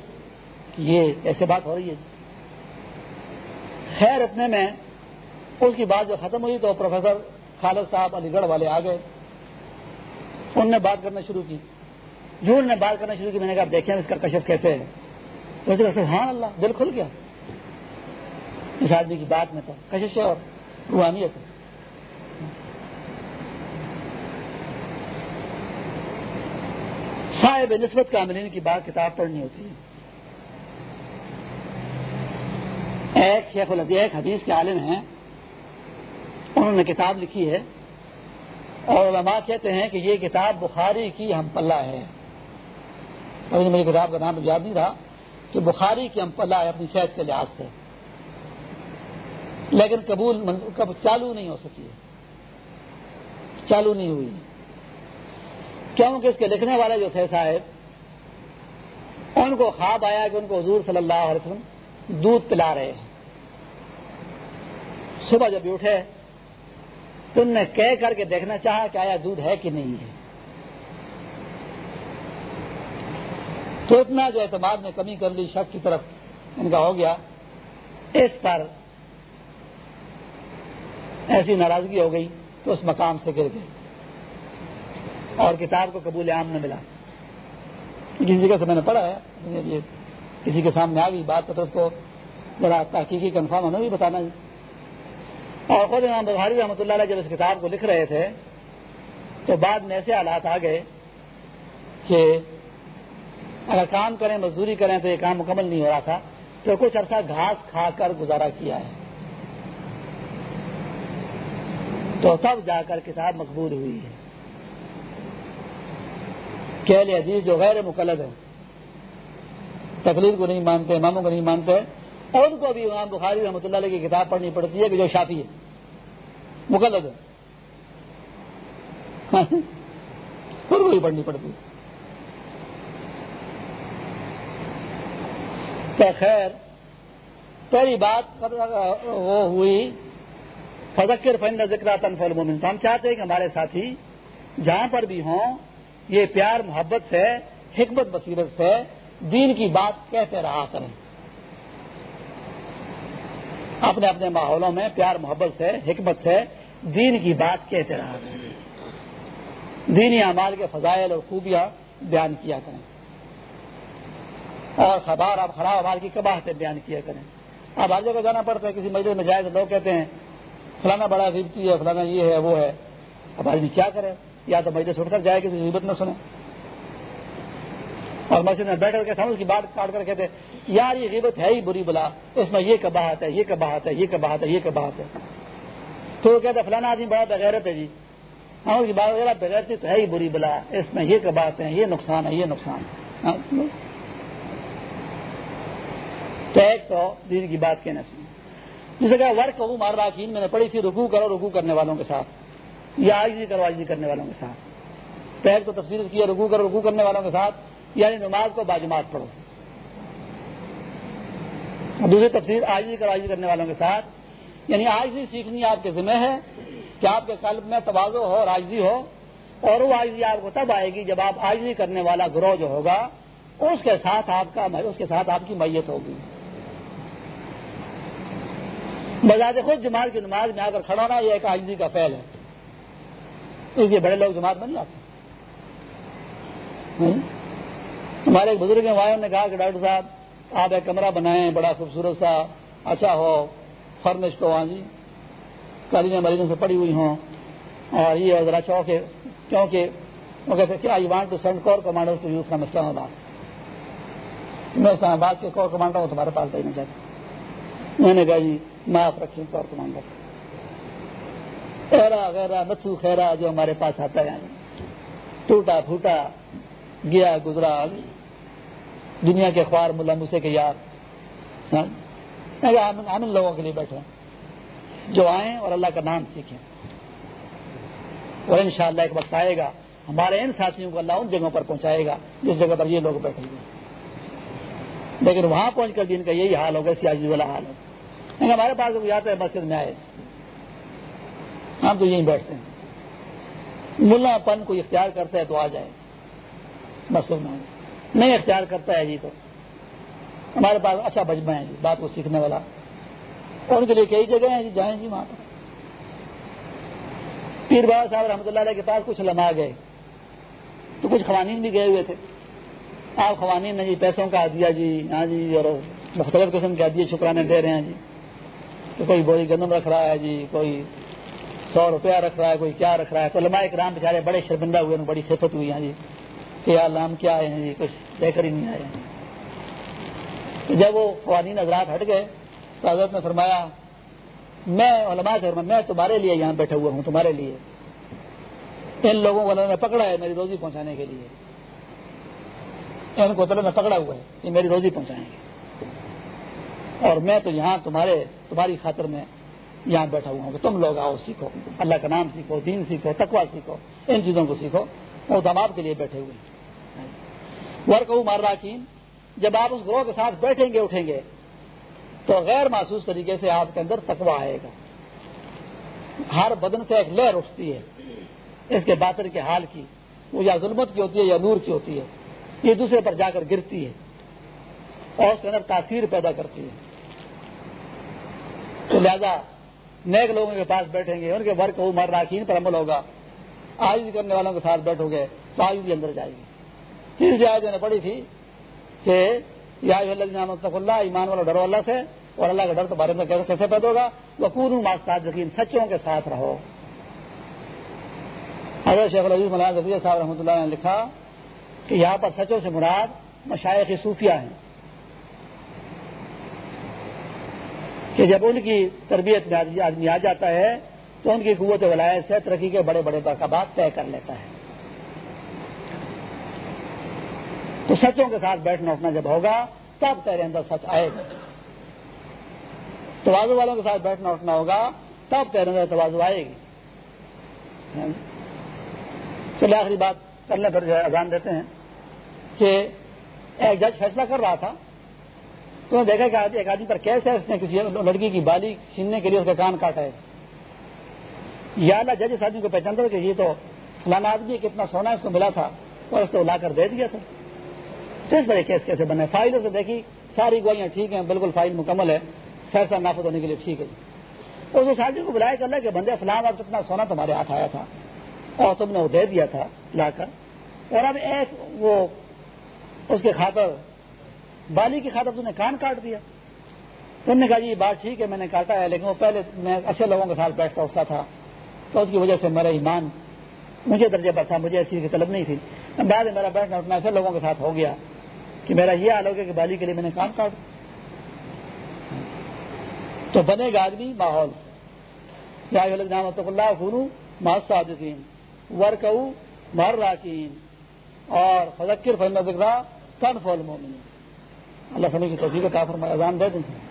کہ یہ ایسے بات ہو رہی ہے۔ خیر اتنے میں اس کی بات جو ختم ہوئی تو پروفیسر خالد صاحب علی گڑھ والے آ گئے۔ ان نے بات کرنا شروع کی۔ جو انہوں نے بات کرنا شروع کی، میں نے کہا دیکھیں اس کا کشف کیسے ہے۔ تو ہاں اللہ، دل کھل گیا۔ اس آدمی کی بات میں تو کشش ہے اور روحانیت ہے۔ صاحب نسبت کا عملین کی بات کتاب پڑھنی ہوتی ہے۔ ایک شیخ الدی ایک حدیث کے عالم ہیں۔ انہوں نے کتاب لکھی ہے۔ اور علماء کہتے ہیں کہ یہ کتاب بخاری کی ہم پلہ ہے۔ میری کتاب کا نام یاد نہیں تھا کہ بخاری کی ہم پلہ ہے اپنی صحت کے لحاظ سے۔ لیکن قبول کب چالو نہیں ہو سکی چالو نہیں ہوئی۔ کیونکہ اس کے لکھنے والے جو تھے صاحب، ان کو خواب آیا کہ ان کو حضور صلی اللہ علیہ وسلم دودھ پلا رہے ہیں۔ صبح جب اٹھے، تو ان نے کہہ کر کے دیکھنا چاہا کہ آیا دودھ ہے کہ نہیں ہے۔ تو اتنا جو اعتماد میں کمی کر لی، شک کی طرف ان کا ہو گیا۔ اس پر ایسی ناراضگی ہو گئی تو اس مقام سے گر گئے۔ اور کتاب کو قبول عام نہ ملا۔ کسی جگہ سے میں نے پڑھا ہے یعنی یہ کسی کے سامنے آ گئی بات تو اس کو ذرا تحقیقی کنفرم ہمیں بھی بتانا ہے۔ اور خود امام بخاری رحمۃ اللہ علیہ جب اس کتاب کو لکھ رہے تھے، تو بعد میں ایسے حالات آ گئے کہ اگر کام کریں، مزدوری کریں تو یہ کام مکمل نہیں ہو رہا تھا، تو کچھ عرصہ گھاس کھا کر گزارا کیا ہے۔ تو تب جا کر کتاب مقبول ہوئی ہے۔ کہلے عزیز جو غیر مقلد ہے تقریر کو نہیں مانتے، اماموں کو نہیں مانتے، ان کو بھی امام بخاری رحمۃ اللہ علیہ کی کتاب پڑھنی پڑتی ہے کہ جو شافی ہے مقلد ہے ان [laughs] کو بھی پڑھنی پڑتی ہے۔ تو خیر، پہلی بات وہ ہوئی، فذکر فن ذکر تنفل مومن تو ہم چاہتے ہیں کہ ہمارے ساتھی جہاں پر بھی ہوں یہ پیار محبت سے، حکمت بصیرت سے دین کی بات کہتے رہا کریں۔ اپنے اپنے ماحولوں میں پیار محبت سے، حکمت سے دین کی بات کہتے رہا کریں۔ دینی اعمال کے فضائل اور خوبیاں بیان کیا کریں۔ اور خبر آپ خراب اعمال کی کباہتیں بیان کیا کریں۔ اب ہر جگہ جانا پڑتا ہے، کسی مجلس میں جائے تو لوگ کہتے ہیں، فلانا بڑا غیبتی ہے، فلانا یہ ہے، وہ ہے۔ اب آدمی کیا کرے؟ یا تو مجلس اٹھ کر جائے، کسی غیبت نہ سنے۔ اور مسجد میں بیٹھ کر کے سمجھ کی بات کاٹ کر کہتے، یار یہ غیبت ہے ہی بری بلا، اس میں یہ کباہت ہے، یہ کباہت ہے، یہ کباہت ہے، یہ کباہت ہے۔ تو وہ کہتے فلانا آدمی بڑا بغیرت ہے جی۔ ہاں اس کی بات وغیرہ بغیرتی تو ہے ہی بری بلا، اس میں یہ بات ہے، یہ نقصان ہے، یہ نقصان ہے۔ ہاں۔ تو ایک تو دین کی بات کہنے سے۔ جسے کہ ورک ہوں مار راکین میں نے پڑھی تھی رکو کرو رکو کرنے والوں کے ساتھ۔ یا آج کرو آج کرنے والوں کے ساتھ۔ پہل تو تفصیل کیا رکو کرو رکو کرنے والوں کے ساتھ۔ یعنی نماز کو باجماعت پڑھو۔ دوسری تفصیل، آج کرو آج کرنے والوں کے ساتھ۔ یعنی آج بھی سیکھنی آپ کے ذمہ ہے کہ آپ کے قلب میں توازو ہو اور آجزی ہو۔ اور وہ آجزی آپ کو تب آئے گی جب آپ آجزی کرنے والا گروہ جو ہوگا، اس کے ساتھ آپ کا اس کے ساتھ آپ کی میت ہوگی۔ بجا خود جماعت کی نماز میں آ کر کھڑا ہونا یہ ایک آجزی کا فیل ہے۔ اس لیے بڑے لوگ جماعت بن جاتے ہیں۔ ہاں؟ ہمارے ایک بزرگ ہیں نے کہا کہ ڈاکٹر صاحب، آپ ایک کمرہ بنائیں بڑا خوبصورت سا اچھا ہو، فرنش کو وہاں جی تعلیم مریضوں سے پڑی ہوئی ہوں۔ اور یہ ذرا چوک ہے کیونکہ وہ کہتے کیا I want to send corps commander to you from Islamabad. میں اسلام آباد کے کور کمانڈر ہوں، تمہارے پاس بھیجنا چاہتا میں نے کہا جی معاف رکھیں، کور کمانڈر۔ خیرا غیرا نسو خیرا جو ہمارے پاس آتا ہے۔ ٹوٹا پھوٹا گیا، گزرا۔ دنیا کے اخبار ملا مسے کے یار۔ ہاں؟ ہم ان لوگوں کے لیے بیٹھے جو آئیں اور اللہ کا نام سیکھیں۔ اور انشاءاللہ ایک وقت آئے گا، ہمارے ان ساتھیوں کو اللہ ان جگہوں پر پہنچائے گا، جس جگہ پر یہ لوگ بیٹھے ہوئے لیکن وہاں پہنچ کر جن کا یہی حال ہوگا، سیاسی والا حال ہے ہمارے پاس آتا ہے، مسجد میں آئے۔ ہم تو یہیں بیٹھتے ہیں۔ ملا پن کو اختیار کرتا ہے تو آ جائے۔ مسجد جی۔ میں نہیں اختیار کرتا ہے جی تو۔ ہمارے پاس اچھا بجمہ ہے جی بات کو سیکھنے والا۔ ان کے لیے کئی جگہ ہیں جی جائیں جی وہاں پر۔ پیر بابا صاحب رحمۃ اللہ علیہ کے پاس کچھ لما گئے۔ تو کچھ خوانین بھی گئے ہوئے تھے۔ آپ خوانین نے جی پیسوں کا دیا جی ہاں جی اور مختلف قسم کے دیے شکرانے دے رہے ہیں جی۔ تو کوئی بوری گندم رکھ رہا ہے جی کوئی سو روپیہ رکھ رہا ہے، کوئی کیا رکھ رہا ہے؟ تو لمبا بیچارے بڑے شرمندہ ہوئے بڑی خفت ہوئی ہیں جی۔ کہ یار لام کیا آئے ہیں جی کچھ لے کر ہی نہیں آئے ہیں۔ جب وہ خواتین حضرات ہٹ گئے تو حضرت نے فرمایا، میں علماء سے میں تمہارے لیے یہاں بیٹھا ہوا ہوں، تمہارے لیے۔ ان لوگوں کو نے پکڑا ہے میری روزی پہنچانے کے لیے۔ ان کو نے پکڑا ہوا ہے کہ میری روزی پہنچائیں گے۔ اور میں تو یہاں تمہارے، تمہاری خاطر میں یہاں بیٹھا ہوا ہوں کہ تم لوگ آؤ، سیکھو۔ اللہ کا نام سیکھو، دین سیکھو تکوا سیکھو، ان چیزوں کو سیکھو۔ وہ ہم آپ کے لیے بیٹھے ہوئے ہیں۔ ورک مار راکین جب آپ اس گروہ کے ساتھ بیٹھیں گے، اٹھیں گے، تو غیر محسوس طریقے سے آپ کے اندر تکوا آئے گا۔ ہر بدن سے ایک لہر اٹھتی ہے۔ اس کے باطن کے حال کی، وہ یا ظلمت کی ہوتی ہے یا نور کی ہوتی ہے۔ یہ دوسرے پر جا کر گرتی ہے۔ اور اس کے اندر تاثیر پیدا کرتی ہے۔ تو لہذا نیک لوگوں کے پاس بیٹھیں گے، ان کے ورک وہ مر راکین پر عمل ہوگا۔ آج کرنے والوں کے ساتھ بیٹھو گے تو آج بھی اندر جائے گی تیس آج نے پڑھی تھی کہ یا اللہ، ایمان والا ڈرو اللہ سے اور اللہ کا ڈر تمہارے اندر کیسے پیدا ہوگا؟ وقور ماساد یقین سچوں کے ساتھ رہو۔ حضرت شیخ العزیز مولانا صاحب رحمۃ اللہ نے لکھا کہ یہاں پر سچوں سے مراد مشائق صوفیہ ہیں۔ کہ جب ان کی تربیت میں آدمی آ جاتا ہے، تو ان کی قوت ولایت سے ترقی کے بڑے بڑے برقبات طے کر لیتا ہے۔ تو سچوں کے ساتھ بیٹھنا اٹھنا جب ہوگا، تب تیرے اندر سچ آئے گا۔ توازو والوں کے ساتھ بیٹھنا اٹھنا ہوگا، تب تیرے اندر توازو آئے گی۔ چلے آخری بات کرنے پر جو ہے اذان دیتے ہیں کہ ایک جج فیصلہ کر رہا تھا۔ تو نے دیکھا کہ ایک آدمی پر کیسے اس نے کسی لڑکی کی بالی چھیننے کے لیے اس کا کان کاٹا ہے؟ یا اللہ جج اس آدمی کو پہچانتا کہ یہ تو فلانا آدمی کتنا سونا اس کو ملا تھا اور اس کو لا کر دے دیا تھا۔ اس طرح کیس کیسے بنے؟ فائلوں سے دیکھی، ساری گوئیاں ٹھیک ہیں، بالکل فائل مکمل ہے۔ فیصلہ نافذ ہونے کے لیے ٹھیک ہے جی۔ اس شادی کو بلایا کر کہ بندے، فلاں وقت کتنا سونا تمہارے ہاتھ آیا تھا۔ اور تم نے وہ دے دیا تھا، لا کر۔ اور اب ایک وہ اس کے خاطر بالی کی خاطر تم نے کان کاٹ دیا۔ تم نے کہا جی بات ٹھیک ہے، میں نے کاٹا ہے، لیکن وہ پہلے میں اچھے لوگوں کے ساتھ بیٹھتا اٹھتا تھا۔ تو اس کی وجہ سے میرا ایمان مجھے درجے پر تھا، مجھے ایسی کی طلب نہیں تھی۔ بعد میں میرا بیٹھنا اٹھنا ایسے لوگوں کے ساتھ ہو گیا کہ میرا یہ حال ہو گیا کہ بالی کے لیے میں نے کام کاٹ۔ تو بنے گا آدمی ماحول۔ اللہ فنو ماسین ورک مر راکین اور فذکر فن ذکر کن فول مومن اللہ سمی کی توفیق کا فرمایا اذان دے دیں۔